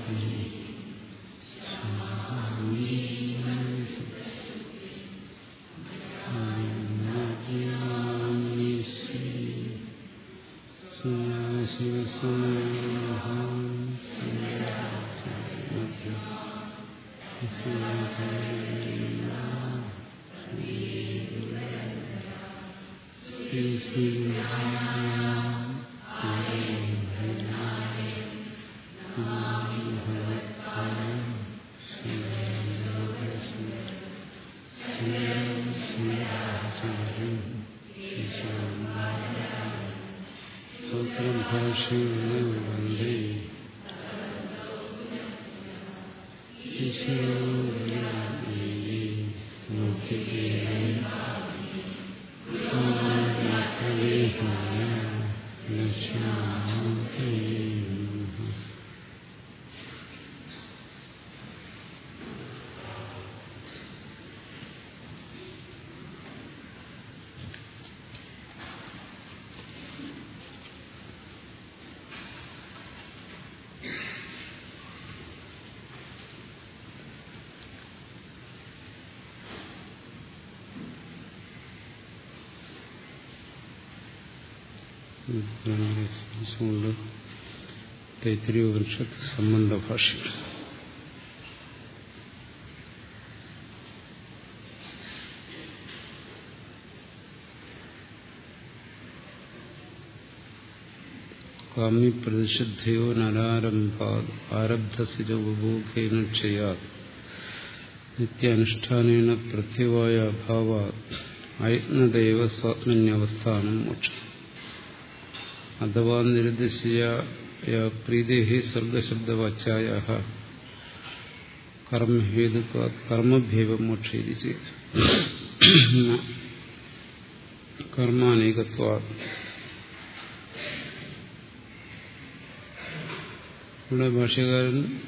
കൊണ്ട് തൈത്തിരി ഉപനിഷത്ത് സംബന്ധ ഭാഷ കാമ്യപ്രതിഷിദ്ധയോ നരാരംഭാ ആരബ്ധസിജ ഉപഭോഗേന ക്ഷയാത് നിത്യാനുഷ്ഠാനേന പ്രത്യവായ അഭാവാ അയത്നദേവ സ്വാത്മന്യവസ്ഥാനം മോക്ഷം അഥവാ നിരുദ്ദേശിയ പ്രീതേഹി സർഗശബ്ദവാച്യായ കർമ്മഹേതുത്വ കർമ്മഭ്യവം മോക്ഷേതി ചെയ്ത്. കർമാനേകത്വ. ഇവിടെ ഭാഷകാരൻ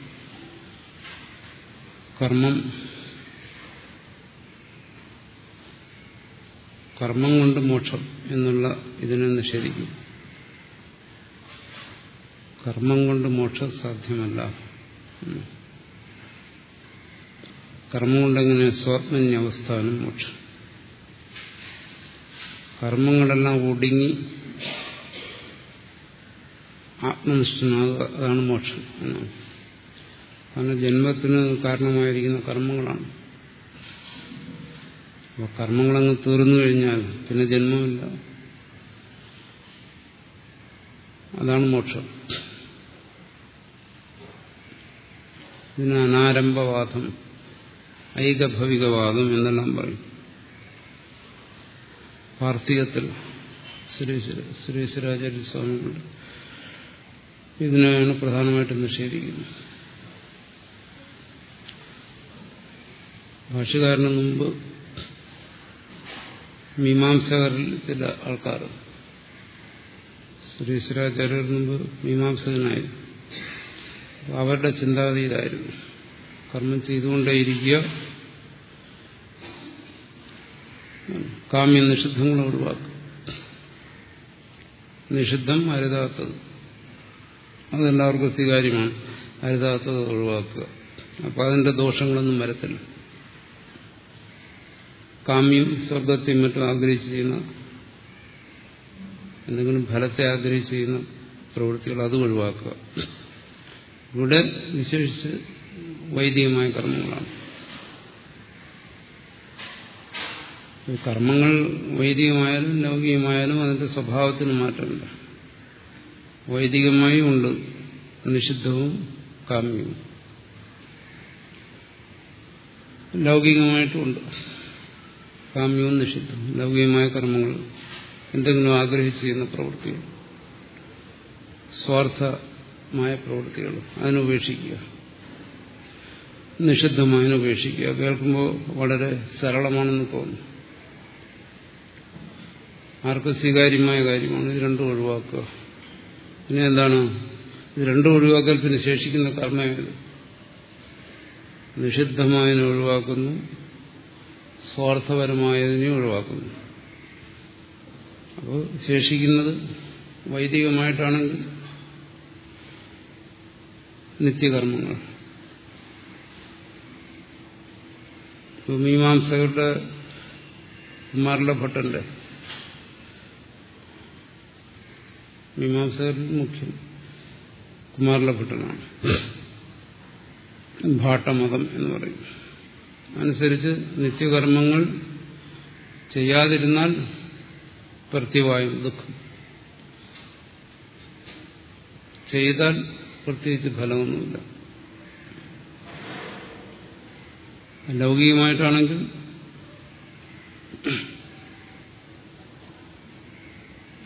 കർമ്മം കർമ്മം കൊണ്ട് മോക്ഷം എന്നുള്ള ഇതിനെ നിഷേധിക്കും. കർമ്മം കൊണ്ട് മോക്ഷം സാധ്യമല്ല. കർമ്മം കൊണ്ടെങ്ങനെ സ്വാത്മന്യവസ്ഥാനം മോക്ഷം? കർമ്മങ്ങളെല്ലാം ഒടുങ്ങി ആത്മനിഷ്ഠനാകുക അതാണ് മോക്ഷം എന്നാണ് കാരണം ജന്മത്തിന് കാരണമായിരിക്കുന്ന കർമ്മങ്ങളാണ്. അപ്പോൾ കർമ്മങ്ങളങ്ങ് തീർന്നു കഴിഞ്ഞാൽ പിന്നെ ജന്മമില്ല. അതാണ് മോക്ഷം. ഇതിന് അനാരംഭവാദം ഐകഭവികവാദം എന്നെല്ലാം പറയും. പാർത്ഥികത്തിൽ ശ്രീശ്വരാചാര്യ സ്വാമികളുടെ ഇതിനെയാണ് പ്രധാനമായിട്ടും നിഷേധിക്കുന്നത്. ഭാഷകാരന് മുമ്പ് മീമാംസകരിൽ ചില ആൾക്കാർ ശ്രീശ്വരാചാര്യർ മുമ്പ് മീമാംസകനായി അവരുടെ ചിന്താഗതിയിലായിരുന്നു. കർമ്മം ചെയ്തുകൊണ്ടേയിരിക്കുക. കാമ്യ നിഷിദ്ധങ്ങൾ ഒഴിവാക്കുക. നിഷിദ്ധം അരുതാത്തത്. അതെല്ലാവർക്കും സ്വീകാര്യമാണ് അരുതാത്തത് ഒഴിവാക്കുക. അപ്പം അതിന്റെ ദോഷങ്ങളൊന്നും വരത്തില്ല. കാമ്യം സ്വർഗത്തെയും മറ്റും ആഗ്രഹിച്ച് ചെയ്യുന്ന എന്തെങ്കിലും ഫലത്തെ ആഗ്രഹിച്ച് ചെയ്യുന്ന പ്രവൃത്തികൾ അത് ഒഴിവാക്കുക. ഇവിടെ വിശേഷിച്ച് വൈദികമായ കർമ്മങ്ങളാണ്. കർമ്മങ്ങൾ വൈദികമായാലും ലൗകികമായാലും അതിന്റെ സ്വഭാവത്തിന് മാറ്റമില്ല വൈദികമായും ഉണ്ട് നിഷിദ്ധവും കാമ്യവും. ലൗകികമായിട്ടുമുണ്ട് കാമ്യവും നിഷിദ്ധവും ലൗകികമായ കർമ്മങ്ങൾ എന്തെങ്കിലും ആഗ്രഹിച്ച് ചെയ്യുന്ന പ്രവൃത്തികൾ. സ്വാർത്ഥമായ പ്രവൃത്തികൾ അതിനുപേക്ഷിക്കുക. നിഷിദ്ധമായതിനെ ഉപേക്ഷിക്കുക കേൾക്കുമ്പോൾ വളരെ സരളമാണെന്ന് തോന്നുന്നു ആർക്കും സ്വീകാര്യമായ കാര്യമാണ്. ഇത് രണ്ടും ഒഴിവാക്കുക. പിന്നെ എന്താണ്? ഇത് രണ്ടും ഒഴിവാക്കൽ പിന്നെ ശേഷിക്കുന്ന കർമ്മം നിഷിദ്ധമായതിനെ ഒഴിവാക്കുന്നു. സ്വാർത്ഥപരമായതിനെ ഒഴിവാക്കുന്നു. അപ്പോൾ ശേഷിക്കുന്നത് വൈദികമായിട്ടാണെങ്കിൽ നിത്യകർമ്മങ്ങൾ. മീമാംസകരുടെ കുമാരല ഭട്ടന്റെ. മീമാംസകരിൽ മുഖ്യം കുമാരല ഭട്ടനാണ്. ഭാട്ടമതം എന്ന് പറയും. അനുസരിച്ച് നിത്യകർമ്മങ്ങൾ ചെയ്യാതിരുന്നാൽ പ്രത്യവായും ദുഃഖം. ചെയ്താൽ പ്രത്യേകിച്ച് ഫലമൊന്നുമില്ല. ലൗകികമായിട്ടാണെങ്കിൽ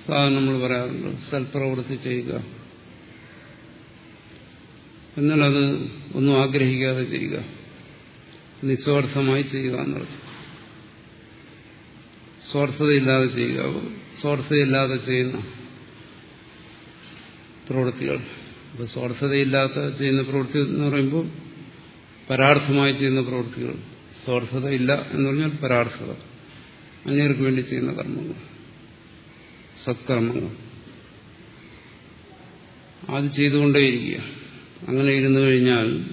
സാധാരണ നമ്മൾ പറയാറുണ്ട് സൽപ്രവൃത്തി ചെയ്യുക. എന്നാൽ അത് ഒന്നും ആഗ്രഹിക്കാതെ ചെയ്യുക. നിസ്വാർത്ഥമായി ചെയ്യുക എന്നുള്ളത് സ്വാർത്ഥതയില്ലാതെ ചെയ്യുക. സ്വാർത്ഥതയില്ലാതെ ചെയ്യുന്ന പ്രവൃത്തികൾ. അപ്പോൾ സ്വാർത്ഥതയില്ലാത്ത ചെയ്യുന്ന പ്രവൃത്തി എന്ന് പറയുമ്പോൾ പരാർത്ഥമായി ചെയ്യുന്ന പ്രവൃത്തികൾ. സ്വാർത്ഥത ഇല്ല എന്ന് പറഞ്ഞാൽ പരാർത്ഥത. അന്യർക്ക് വേണ്ടി ചെയ്യുന്ന കർമ്മങ്ങൾ. സത്കർമ്മങ്ങൾ. അത് ചെയ്തുകൊണ്ടേയിരിക്കുക. അങ്ങനെ ഇരുന്നു കഴിഞ്ഞാൽ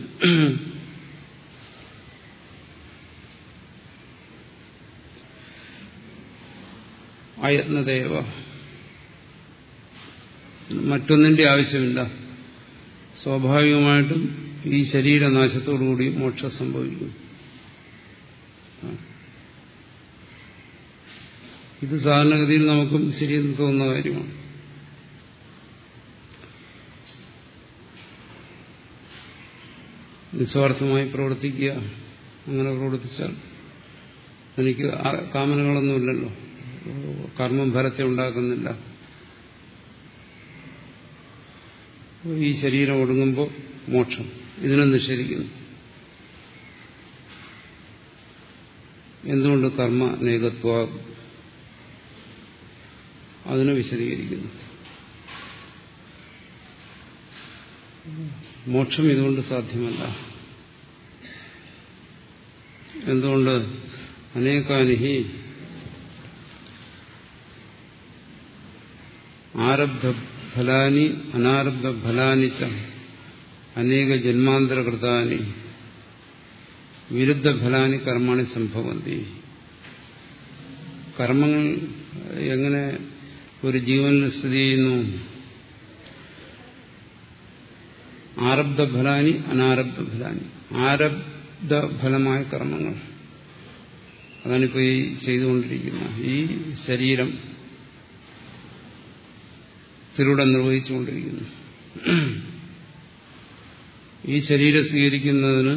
അയത്നദേവ. മറ്റൊന്നിന്റെ ആവശ്യമില്ല. സ്വാഭാവികമായിട്ടും ഈ ശരീരനാശത്തോടുകൂടി മോക്ഷം സംഭവിക്കും. ഇത് സാധാരണഗതിയിൽ നമുക്കും ശരിയെന്ന് തോന്നുന്ന കാര്യമാണ്. നിസ്വാർത്ഥമായി പ്രവർത്തിക്കുക അങ്ങനെ പ്രവർത്തിച്ചാൽ എനിക്ക് കാമനകളൊന്നുമില്ലല്ലോ. കർമ്മം ഫലത്തെ ഉണ്ടാക്കുന്നില്ല. ഈ ശരീരം ഒടുങ്ങുമ്പോൾ മോക്ഷം. ഇതിനെ നിഷേധിക്കുന്നു. എന്തുകൊണ്ട് കർമ്മ നേകത്വ? അതിനെ വിശദീകരിക്കുന്നു. മോക്ഷം ഇതുകൊണ്ട് സാധ്യമല്ല. എന്തുകൊണ്ട്? അനേകാനിഹി ആരബ്ധ ഫലാനി അനാരബ്ധ ഫലാനി ച അനേക ജന്മാന്തരകൃതാനി വിരുദ്ധ ഫലാനി കർമാണി സംഭവന്തി. കർമ്മങ്ങൾ എങ്ങനെ ഒരു ജീവനിൽ സ്ഥിതി ചെയ്യുന്നു? ആരബ്ധ ഫലാനി അനാരബ്ധ ഫലാനി. ആരബ്ധ ഫലമായ കർമ്മങ്ങൾ. അതാണിപ്പോൾ ഈ ചെയ്തുകൊണ്ടിരിക്കുന്ന ഈ ശരീരം ത്തിലൂടെ നിർവഹിച്ചുകൊണ്ടിരിക്കുന്നു. ഈ ശരീരം സ്വീകരിക്കുന്നതിന്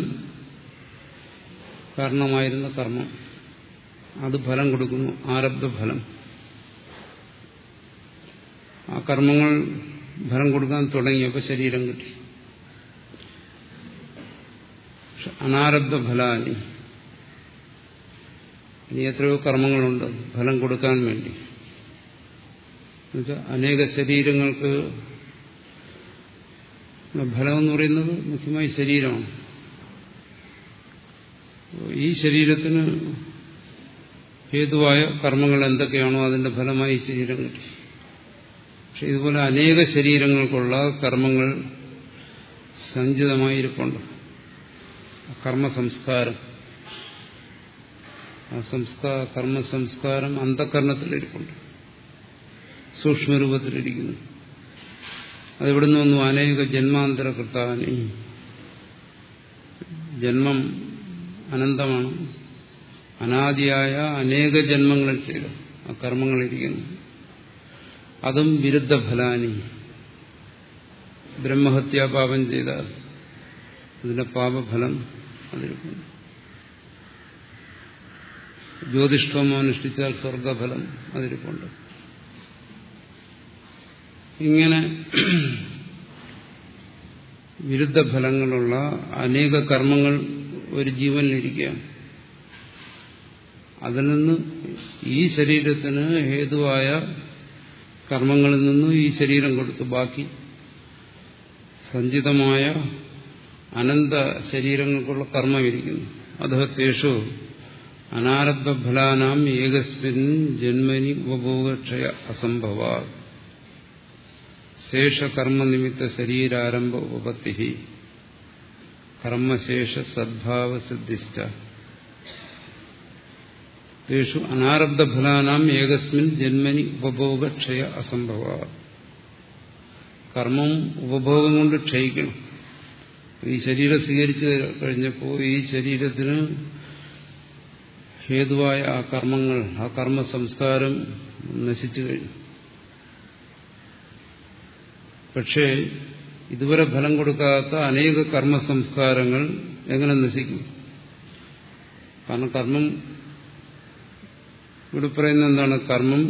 കാരണമായിരുന്ന കർമ്മം. അത് ഫലം കൊടുക്കുന്നു ആരബ്ധ ഫലം ആ കർമ്മങ്ങൾ ഫലം കൊടുക്കാൻ തുടങ്ങിയപ്പോൾ ശരീരം കിട്ടി. അനാരബ്ധ ഫലാനി ഇനി എത്രയോ കർമ്മങ്ങളുണ്ട് ഫലം കൊടുക്കാൻ വേണ്ടി. എന്നുവെച്ചാൽ അനേക ശരീരങ്ങൾക്ക് ഫലം എന്ന് പറയുന്നത് മുഖ്യമായി ശരീരമാണ്. ഈ ശരീരത്തിന് ഹേതുവായ കർമ്മങ്ങൾ എന്തൊക്കെയാണോ അതിന്റെ ഫലമായി ശരീരം കിട്ടി. പക്ഷെ ഇതുപോലെ അനേക ശരീരങ്ങൾക്കുള്ള കർമ്മങ്ങൾ സഞ്ചിതമായിരിപ്പുണ്ട്. കർമ്മ സംസ്കാരം ആ സംസ്കാര കർമ്മ സംസ്കാരം അന്ധകരണത്തിലിരിപ്പുണ്ട്. സൂക്ഷ്മരൂപത്തിലിരിക്കുന്നു. അതെവിടുന്ന് വന്നു? അനേക ജന്മാന്തര കൃത്താനി ജന്മം അനന്തമാണ്. അനാദിയായ അനേക ജന്മങ്ങളിൽ ചെയ്ത. ആ കർമ്മങ്ങളിരിക്കുന്നു. അതും വിരുദ്ധ ഫലാനി ബ്രഹ്മഹത്യാ പാപം ചെയ്താൽ അതിന്റെ പാപഫലം അതിരിക്കുന്നു. ജ്യോതിഷ്ഠമോ അനുഷ്ഠിച്ചാൽ സ്വർഗഫലം അതിരിപ്പുണ്ട്. ഇങ്ങനെ വിരുദ്ധ ഫലങ്ങളുള്ള അനേക കർമ്മങ്ങൾ ഒരു ജീവനിലിരിക്കുകയാണ്. അതിൽ നിന്ന് ഈ ശരീരത്തിന് ഹേതുവായ കർമ്മങ്ങളിൽ നിന്നും ഈ ശരീരം കൊടുത്തു ബാക്കി സഞ്ചിതമായ അനന്ത ശരീരങ്ങൾക്കുള്ള കർമ്മം ഇരിക്കുന്നു അദ്ദേഹത്തേഷു അനാരബ്ധഫലാനാം ഏകസ്മിൻ ജന്മനി ഉപഭോഗക്ഷയ അസംഭവ ശേഷകർമ്മനിമിത്ത ശരീരാരംഭ ഉപപത്തി കർമ്മശേഷ സദ്ഭാവസിദ്ധിച്ച തേഷു അനാരബ്ധഫലാനാം ഏകസ്മിൻ ജന്മനി ഉപഭോഗക്ഷയ അസംഭവ. കർമ്മം ഉപഭോഗം കൊണ്ട് ക്ഷയിക്കണം. ഈ ശരീരം സ്വീകരിച്ചു കഴിഞ്ഞപ്പോൾ ഈ ശരീരത്തിന് ഹേതുവായ ആ കർമ്മങ്ങൾ ആ കർമ്മ സംസ്കാരം നശിച്ചു കഴിഞ്ഞു. പക്ഷേ ഇതുവരെ ഫലം കൊടുക്കാത്ത അനേക കർമ്മ സംസ്കാരങ്ങൾ എങ്ങനെ നശിക്കും? കാരണം കർമ്മം ഇവിടെ പറയുന്ന എന്താണ്? കർമ്മം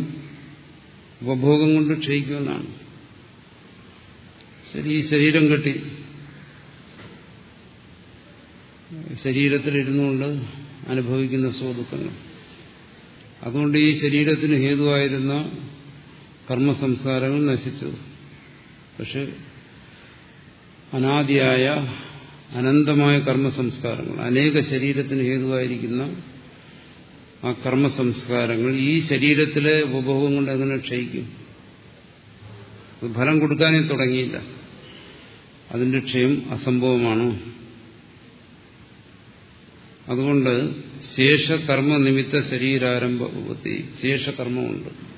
ഉപഭോഗം കൊണ്ട് ക്ഷയിക്കുമെന്നാണ് ശരി ഈ ശരീരം കെട്ടി. ശരീരത്തിൽ ശരീരത്തിലിരുന്നുകൊണ്ട് അനുഭവിക്കുന്ന സുഖദുഃഖങ്ങൾ. അതുകൊണ്ട് ഈ ശരീരത്തിന് ഹേതുവായിരുന്ന കർമ്മസംസ്കാരങ്ങൾ നശിച്ചു പക്ഷെ അനാദിയായ അനന്തമായ കർമ്മസംസ്കാരങ്ങൾ അനേക ശരീരത്തിന് ഹേതുവായിരിക്കുന്ന ആ കർമ്മസംസ്കാരങ്ങൾ ഈ ശരീരത്തിലെ ഉപഭോഗം കൊണ്ട് എങ്ങനെ ക്ഷയിക്കും? ഫലം കൊടുക്കാനേ തുടങ്ങിയില്ല. അതിന്റെ ക്ഷയം അസംഭവമാണ്. അതുകൊണ്ട് ശേഷകർമ്മ നിമിത്ത ശരീരാരംഭ ശേഷകർമ്മമുണ്ട്.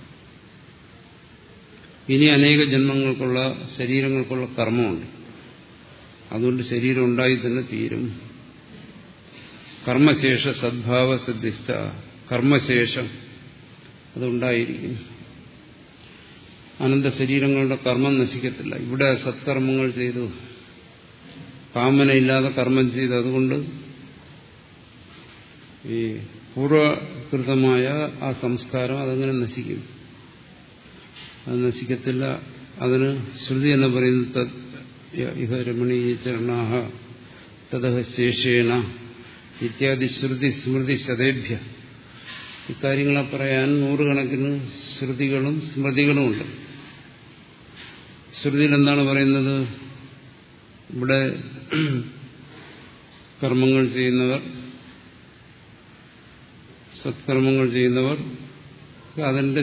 ഇനി അനേക ജന്മങ്ങൾക്കുള്ള ശരീരങ്ങൾക്കുള്ള കർമ്മമുണ്ട്. അതുകൊണ്ട് ശരീരം ഉണ്ടായി തന്നെ തീരും. കർമ്മശേഷ സദ്ഭാവ സിദ്ധിസ്ഥ കർമ്മശേഷം അതുണ്ടായിരിക്കും. അനന്ത ശരീരങ്ങളുടെ കർമ്മം നശിക്കത്തില്ല. ഇവിടെ സത്കർമ്മങ്ങൾ ചെയ്തു. കാമനയില്ലാതെ കർമ്മം ചെയ്തു. അതുകൊണ്ട് ഈ പൂർവകൃതമായ ആ സംസ്കാരം അതങ്ങനെ നശിക്കും. അത് നശിക്കത്തില്ല. അതിന് ശ്രുതി എന്ന് പറയുന്നത് ഇഹ രമണീയ ചരണാഹ തഥ ശേഷേണ ഇത്യാദി ശ്രുതി സ്മൃതി ശതേഭ്യ. ഇക്കാര്യങ്ങളെ പറയാൻ നൂറുകണക്കിന് ശ്രുതികളും സ്മൃതികളുമുണ്ട്. ശ്രുതിയിൽ എന്താണ് പറയുന്നത്? ഇവിടെ കർമ്മങ്ങൾ ചെയ്യുന്നവർ സത്കർമ്മങ്ങൾ ചെയ്യുന്നവർ അതിന്റെ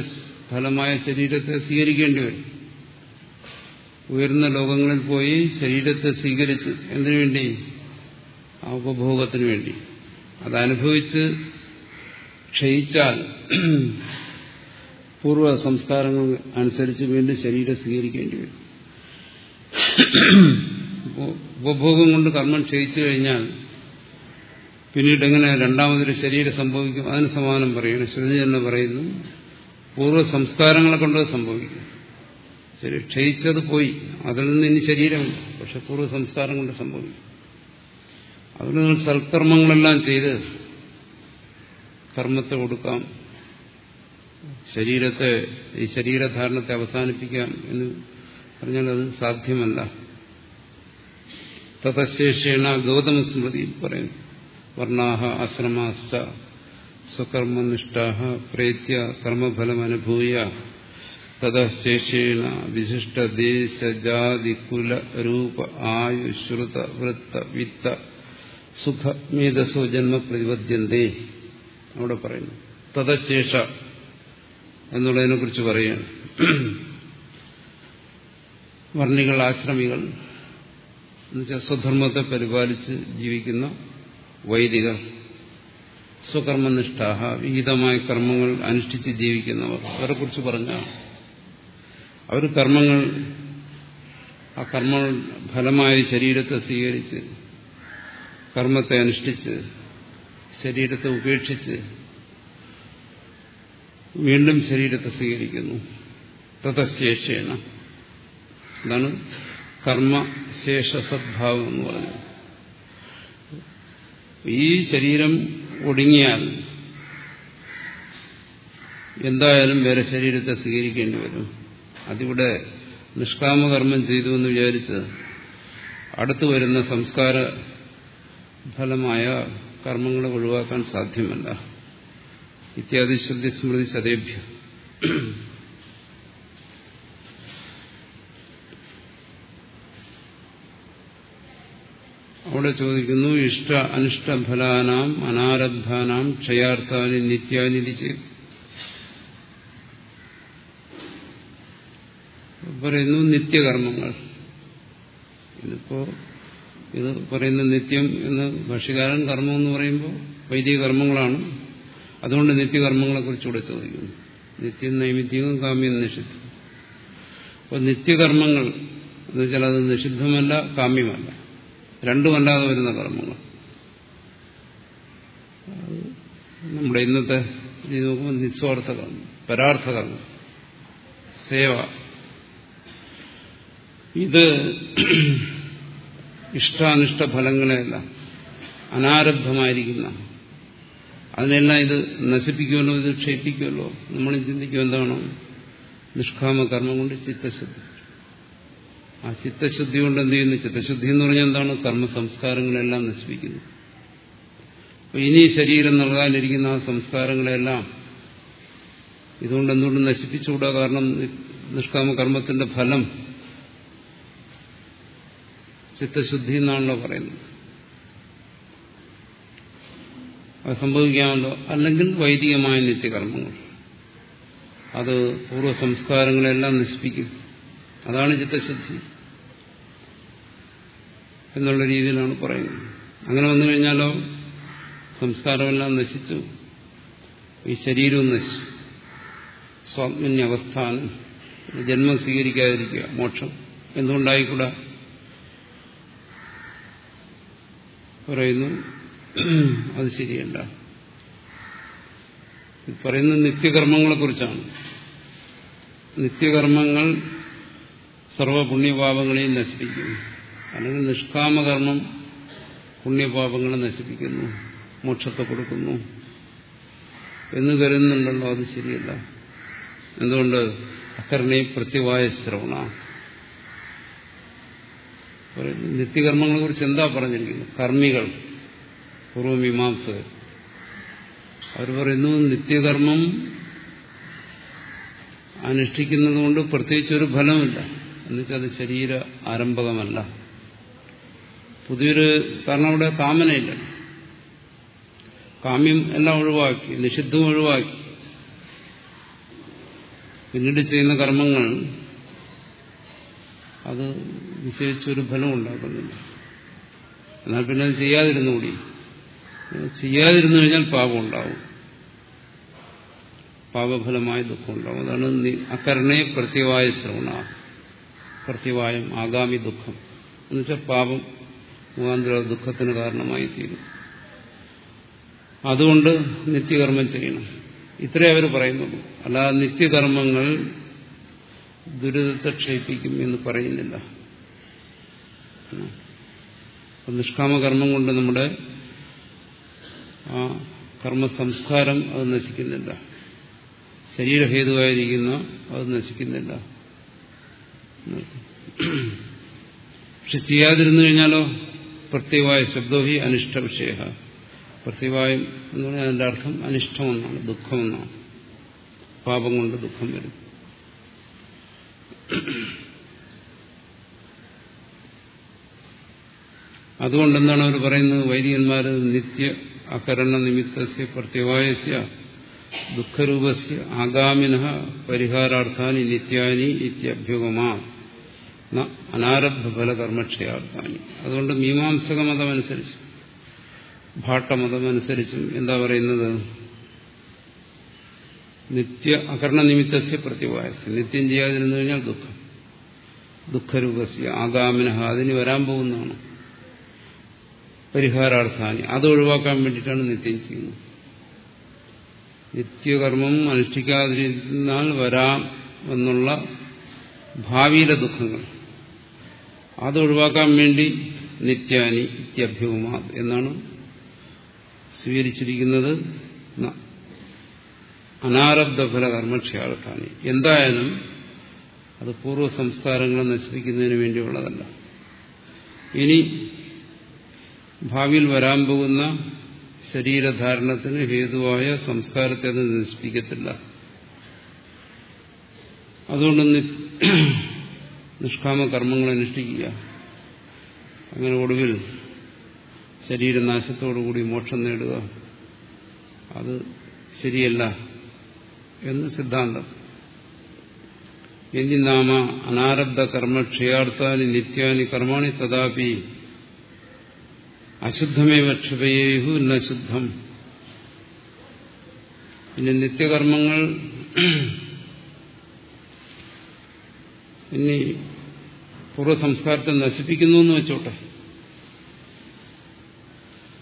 ഫലമായ ശരീരത്തെ സ്വീകരിക്കേണ്ടി വരും. ഉയർന്ന ലോകങ്ങളിൽ പോയി ശരീരത്തെ സ്വീകരിച്ച് എന്തിനു വേണ്ടി? ആ ഉപഭോഗത്തിന് വേണ്ടി. അതനുഭവിച്ച് ക്ഷയിച്ചാൽ പൂർവ സംസ്കാരങ്ങൾ അനുസരിച്ച് വീണ്ടും ശരീരം സ്വീകരിക്കേണ്ടി വരും. ഉപഭോഗം കൊണ്ട് കർമ്മം ക്ഷയിച്ചു കഴിഞ്ഞാൽ പിന്നീട് എങ്ങനെ രണ്ടാമതൊരു ശരീരം സംഭവിക്കും? അതിന് സമാനം പറയുന്നു ശ്രുതി എന്ന് പറയുന്നു പൂർവ സംസ്കാരങ്ങളെ കൊണ്ട് സംഭവിക്കും. ശരി ക്ഷയിച്ചത് പോയി. അതിൽ നിന്ന് ഇനി ശരീരമില്ല. പക്ഷെ പൂർവ സംസ്കാരം കൊണ്ട് സംഭവിക്കും. അതിന് നിങ്ങൾ സൽക്കർമ്മങ്ങളെല്ലാം ചെയ്ത് കർമ്മത്തെ കൊടുക്കാം. ശരീരത്തെ ഈ ശരീരധാരണത്തെ അവസാനിപ്പിക്കാം എന്ന് പറഞ്ഞാൽ അത് സാധ്യമല്ല. തഥശേഷേണ ഗൗതമ സ്മൃതി പറയുന്നു. വർണാഹ ആശ്രമാശ്ച സ്വകർമ്മനിഷ്ഠാഹ പ്രേത്യ കർമ്മഫലമനുഭൂയ. ദേശ ജാതി കുല രൂപ ആയു ശ്രുത വൃത്ത വിത്ത സുഖ മേധസോ ജന്മ പ്രതിപദ്യന്തേ. അവിടെ പറയുന്നു. തദശേഷ എന്നുള്ളതിനെ കുറിച്ച് പറയുകയാണ് വർണികൾ ആശ്രമികൾ എന്നുവെച്ചാൽ സ്വധർമ്മത്തെ പരിപാലിച്ച് ജീവിക്കുന്ന വൈദികർ. സ്വകർമ്മനിഷ്ഠാഹ വിഹിതമായ കർമ്മങ്ങൾ അനുഷ്ഠിച്ച് ജീവിക്കുന്നവർ. അവരെ കുറിച്ച് പറഞ്ഞ അവർ കർമ്മങ്ങൾ ആ കർമ്മങ്ങൾ ഫലമായ ശരീരത്തെ സ്വീകരിച്ച് കർമ്മത്തെ അനുഷ്ഠിച്ച് ശരീരത്തെ ഉപേക്ഷിച്ച് വീണ്ടും ശരീരത്തെ സ്വീകരിക്കുന്നു. തഥശേഷേന ഇതാണ് കർമ്മശേഷ സദ്ഭാവം എന്ന് പറഞ്ഞത്. ഈ ശരീരം ഒടുങ്ങിയാൽ എന്തായാലും വേറെ ശരീരത്തെ സ്വീകരിക്കേണ്ടി വരും. അതിവിടെ നിഷ്കാമകർമ്മം ചെയ്തു എന്ന് വിചാരിച്ച് അടുത്തു വരുന്ന സംസ്കാര ഫലമായ കർമ്മങ്ങളെ ഒഴിവാക്കാൻ സാധ്യമല്ല. ഇത്യാദി ശ്രുതി സ്മൃതി സതേഭ്യ. അവിടെ ചോദിക്കുന്നു ഇഷ്ട അനിഷ്ടഫലാനാം അനാരബ്ധാനാം ക്ഷയാർത്ഥാനി നിത്യാനിധി ചെയ്തു. പറയുന്നു നിത്യകർമ്മങ്ങൾ. ഇതിപ്പോ ഇത് പറയുന്ന നിത്യം എന്ന് ഭക്ഷ്യകാരൻ കർമ്മം എന്ന് പറയുമ്പോൾ വൈദിക കർമ്മങ്ങളാണ്. അതുകൊണ്ട് നിത്യകർമ്മങ്ങളെ കുറിച്ചുകൂടെ ചോദിക്കുന്നു. നിത്യം നൈമിത്യവും കാമ്യം നിഷിദ്ധം. അപ്പോൾ നിത്യകർമ്മങ്ങൾ എന്ന് വെച്ചാൽ അത് നിഷിദ്ധമല്ല കാമ്യമല്ല. രണ്ടുമല്ലാതെ വരുന്ന കർമ്മങ്ങൾ. നമ്മുടെ ഇന്നത്തെ രീതി നോക്കുമ്പോൾ നിസ്വാർത്ഥ കർമ്മം പരാർത്ഥ കർമ്മം സേവ. ഇത് ഇഷ്ടാനിഷ്ട ഫലങ്ങളെയല്ല അനാരബ്ധമായിരിക്കുന്ന. അതിനെല്ലാം ഇത് നശിപ്പിക്കുമല്ലോ ഇത് ക്ഷയിപ്പിക്കുമല്ലോ നമ്മൾ ചിന്തിക്കും എന്താണ് നിഷ്കാമ കർമ്മം കൊണ്ട് ചിത്തശുദ്ധി. ആ ചിത്തശുദ്ധി കൊണ്ട് എന്ത് ചെയ്യുന്നു? ചിത്തശുദ്ധി എന്ന് പറഞ്ഞാൽ എന്താണ്? കർമ്മ സംസ്കാരങ്ങളെല്ലാം നശിപ്പിക്കുന്നു. അപ്പൊ ഇനി ശരീരം നൽകാനിരിക്കുന്ന ആ സംസ്കാരങ്ങളെല്ലാം ഇതുകൊണ്ട് എന്തുകൊണ്ട് നശിപ്പിച്ചുകൂടാ? കാരണം നിഷ്കാമ കർമ്മത്തിന്റെ ഫലം ചിത്തശുദ്ധി എന്നാണല്ലോ പറയുന്നത്. അത് സംഭവിക്കാമല്ലോ? അല്ലെങ്കിൽ വൈദികമായ നിത്യകർമ്മങ്ങൾ. അത് പൂർവ സംസ്കാരങ്ങളെല്ലാം നശിപ്പിക്കും. അതാണ് ചിത്തശുദ്ധി. എന്നുള്ള രീതിയിലാണ് പറയുന്നത്. അങ്ങനെ വന്നു കഴിഞ്ഞാലോ സംസ്കാരമെല്ലാം നശിച്ചു. ഈ ശരീരവും നശിച്ചു. സ്വാത്മന്യ അവസ്ഥാനം ജന്മം സ്വീകരിക്കാതിരിക്കുക മോക്ഷം എന്തുകൊണ്ടായിക്കൂടാ? പറയുന്നു അത് ശരിയല്ല. പറയുന്ന നിത്യകർമ്മങ്ങളെക്കുറിച്ചാണ്. നിത്യകർമ്മങ്ങൾ സർവപുണ്യപാപങ്ങളെയും നശിപ്പിക്കുന്നു. അല്ലെങ്കിൽ നിഷ്കാമകർമ്മം പുണ്യപാപങ്ങളെ നശിപ്പിക്കുന്നു മോക്ഷത്തെ കൊടുക്കുന്നു എന്ന് കരുതുന്നുണ്ടല്ലോ അത് ശരിയല്ല. എന്തുകൊണ്ട്? അക്കരണി പ്രത്യവായ ശ്രവണ. നിത്യകർമ്മങ്ങളെ കുറിച്ച് എന്താ പറഞ്ഞിരിക്കുന്നത് കർമ്മികൾ പൂർവമീമാംസകർ അവർ പറയുന്നു നിത്യകർമ്മം അനുഷ്ഠിക്കുന്നത് കൊണ്ട് പ്രത്യേകിച്ചൊരു ഫലമില്ല. എന്നുവെച്ചാൽ അത് ശരീര ആരംഭകമല്ല. പുതിയൊരു കാരണം അവിടെ കാമനയില്ല. കാമ്യം എല്ലാം ഒഴിവാക്കി നിഷിദ്ധം ഒഴിവാക്കി. പിന്നീട് ചെയ്യുന്ന കർമ്മങ്ങൾ അത് വിശേഷിച്ചൊരു ഫലം ഉണ്ടാക്കുന്നില്ല. എന്നാൽ പിന്നെ അത് ചെയ്യാതിരുന്നുകൂടി ചെയ്യാതിരുന്നു കഴിഞ്ഞാൽ പാപം ഉണ്ടാവും. പാപഫലമായ ദുഃഖം ഉണ്ടാവും. അതാണ് അക്കരണേ പ്രത്യവായ ശ്രവണ പ്രത്യവായം ആഗാമി ദുഃഖം. എന്നുവെച്ചാൽ പാപം മുഖാന്തര ദുഃഖത്തിന് കാരണമായി തീരും അതുകൊണ്ട് നിത്യകർമ്മം ചെയ്യണം. ഇത്രേ അവർ പറയുന്നുള്ളൂ. അല്ലാതെ നിത്യകർമ്മങ്ങൾ ദുരിതത്തെ ക്ഷയിപ്പിക്കും എന്ന് പറയുന്നില്ല. നിഷ്കാമകർമ്മം കൊണ്ട് നമ്മുടെ ആ കർമ്മ സംസ്കാരം അത് നശിക്കുന്നില്ല. ശരീരഹേതുവായിരിക്കുന്ന അത് നശിക്കുന്നില്ല. പക്ഷെ ചെയ്യാതിരുന്നു കഴിഞ്ഞാലോ? പ്രത്യവായ ശബ്ദോ ഹി അനിഷ്ട വിഷയ പ്രത്യവായം എന്ന് പറഞ്ഞാൽ അതിന്റെ അർത്ഥം അനിഷ്ടമെന്നാണ് ദുഃഖമെന്നാണ്. പാപം കൊണ്ട് ദുഃഖം വരും. അതുകൊണ്ട് എന്താണ് അവർ പറയുന്നത്? വൈദികന്മാർ നിത്യ അകരണ നിമിത്തസ്യ പ്രത്യവായസ്യ ദുഃഖരൂപസ്യ ആഗാമിന പരിഹാരാർത്ഥാനി നിത്യാനി ഇത്യഭ്യുഗമാ. അനാരബ്ധ ഫലകർമ്മക്ഷയാർത്ഥാനി അതുകൊണ്ട് മീമാംസക മതമനുസരിച്ച് ഭാട്ടമതമനുസരിച്ചും എന്താ പറയുന്നത്? നിത്യ അകർണ നിമിത്തസ്യ പ്രത്യവായസ് നിത്യം ചെയ്യാതിരുന്നു കഴിഞ്ഞാൽ ദുഃഖം. ദുഃഖരൂപസ്യ ആഗാമിന അതിന് വരാൻ പോകുന്നതാണ്. പരിഹാരാർത്ഥാനി. അത് ഒഴിവാക്കാൻ വേണ്ടിയിട്ടാണ് നിത്യം ചെയ്യുന്നത്. നിത്യകർമ്മം അനുഷ്ഠിക്കാതിരുന്നാൽ വരാം എന്നുള്ള ഭാവിയിലെ ദുഃഖങ്ങൾ. അത് ഒഴിവാക്കാൻ വേണ്ടി നിത്യാനി നിത്യഭ്യവുമാ എന്നാണ് സ്വീകരിച്ചിരിക്കുന്നത്. അനാരബ്ധ ഫലകർമ്മക്ഷയാർത്ഥാനി എന്തായാലും അത് പൂർവ സംസ്കാരങ്ങളെ നശിപ്പിക്കുന്നതിന് വേണ്ടിയുള്ളതല്ല. ഇനി ഭാവിയിൽ വരാൻ പോകുന്ന ശരീരധാരണത്തിന് ഹേതുവായ സംസ്കാരത്തെ അത് നശിപ്പിക്കത്തില്ല. അതുകൊണ്ട് നിഷ്കാമ കർമ്മങ്ങൾ അനുഷ്ഠിക്കുക അങ്ങനെ ഒടുവിൽ ശരീരനാശത്തോടുകൂടി മോക്ഷം നേടുക. അത് ശരിയല്ല എന്ന് സിദ്ധാന്തം. എന്നി നാമ അനാരബ്ധ കർമ്മ ക്ഷയാർത്ഥാനി നിത്യാനി കർമാണി തഥാപി അശുദ്ധമേവ ക്ഷപയേഹു നശുദ്ധം. ശുദ്ധം പിന്നെ നിത്യകർമ്മങ്ങൾ ഇനി പൂർവസംസ്കാരത്തെ നശിപ്പിക്കുന്നു എന്ന് വെച്ചോട്ടെ.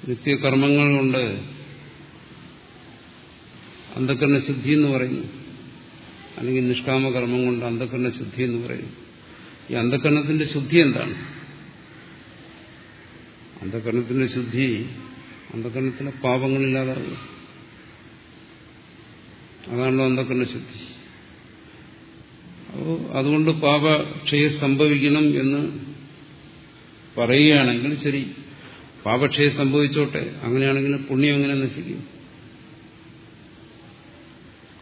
നിത്യകർമ്മങ്ങൾ കൊണ്ട് അന്ധകരണ ശുദ്ധി എന്ന് പറയുന്നു. അല്ലെങ്കിൽ നിഷ്കാമ കർമ്മം കൊണ്ട് അന്ധകരണ ശുദ്ധി എന്ന് പറയുന്നു. ഈ അന്ധകരണത്തിന്റെ ശുദ്ധി എന്താണ്? അന്ധകരണത്തിന്റെ ശുദ്ധി അന്ധകരണത്തിലെ പാപങ്ങളില്ലാതാകുക അതാണല്ലോ അന്ധകരണ ശുദ്ധി അപ്പോൾ അതുകൊണ്ട് പാപക്ഷയം സംഭവിക്കണം എന്ന് പറയുകയാണെങ്കിൽ ശരി. പാപക്ഷയം സംഭവിച്ചോട്ടെ. അങ്ങനെയാണെങ്കിൽ പുണ്യം എങ്ങനെ നശിക്കും?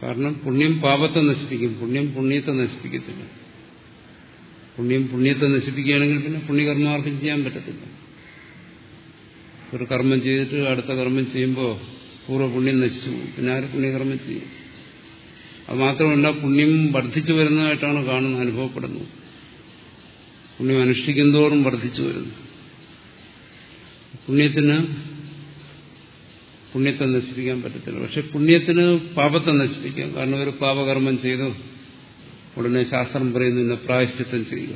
കാരണം പുണ്യം പാപത്തെ നശിപ്പിക്കും. പുണ്യം പുണ്യത്തെ നശിപ്പിക്കത്തില്ല. പുണ്യം പുണ്യത്തെ നശിപ്പിക്കുകയാണെങ്കിൽ പിന്നെ പുണ്യകർമ്മം ആർക്കും ചെയ്യാൻ പറ്റത്തില്ല. ഒരു കർമ്മം ചെയ്തിട്ട് അടുത്ത കർമ്മം ചെയ്യുമ്പോൾ പൂർവപുണ്യം നശിച്ചു പിന്നെ ആര് പുണ്യകർമ്മം ചെയ്യും? അത് മാത്രമല്ല പുണ്യം വർദ്ധിച്ചു വരുന്നതായിട്ടാണ് കാണുന്നത് അനുഭവപ്പെടുന്നത്. പുണ്യം അനുഷ്ഠിക്കുന്നതോറും വർദ്ധിച്ചു വരുന്നു. പുണ്യത്തിന് പുണ്യത്തെ നശിപ്പിക്കാൻ പറ്റത്തില്ല. പക്ഷെ പുണ്യത്തിന് പാപത്തെ നശിപ്പിക്കാം. കാരണം ഒരു പാപകർമ്മം ചെയ്തു ഉടനെ ശാസ്ത്രം പറയുന്നു ഇന്ന പ്രായശ്ചിത്തം ചെയ്യുക.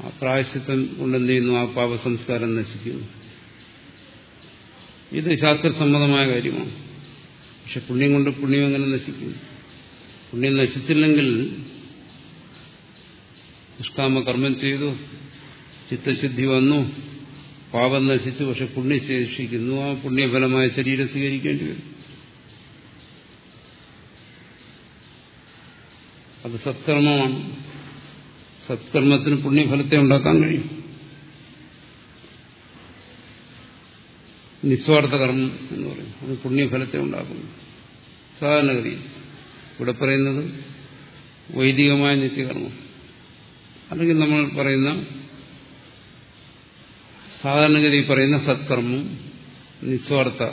ആ പ്രായശ്ചിത്തം കൊണ്ടെന്ത് ചെയ്യുന്നു? ആ പാപ സംസ്കാരം നശിക്കുന്നു. ഇത് ശാസ്ത്രസമ്മതമായ കാര്യമാണ്. പക്ഷെ പുണ്യം കൊണ്ട് പുണ്യം എങ്ങനെ നശിക്കും? പുണ്യം നശിച്ചില്ലെങ്കിൽ നിഷ്കാമ കർമ്മം ചെയ്തു ചിത്തശുദ്ധി വന്നു പാപം നശിച്ചു പക്ഷെ പുണ്യം ശേഷിക്കുന്നു. ആ പുണ്യഫലമായ ശരീരം സ്വീകരിക്കേണ്ടി വരും. അത് സത്കർമ്മമാണ്. സത്കർമ്മത്തിന് പുണ്യഫലത്തെ ഉണ്ടാക്കാൻ കഴിയും. നിസ്വാർത്ഥ കർമ്മം എന്ന് പറയും. അത് പുണ്യഫലത്തെ ഉണ്ടാക്കുന്നു. സാധാരണഗതി ഇവിടെ പറയുന്നത് വൈദികമായ നിത്യകർമ്മം. അല്ലെങ്കിൽ നമ്മൾ പറയുന്ന സാധാരണഗതി പറയുന്ന സത്കർമ്മം നിസ്വാർത്ഥ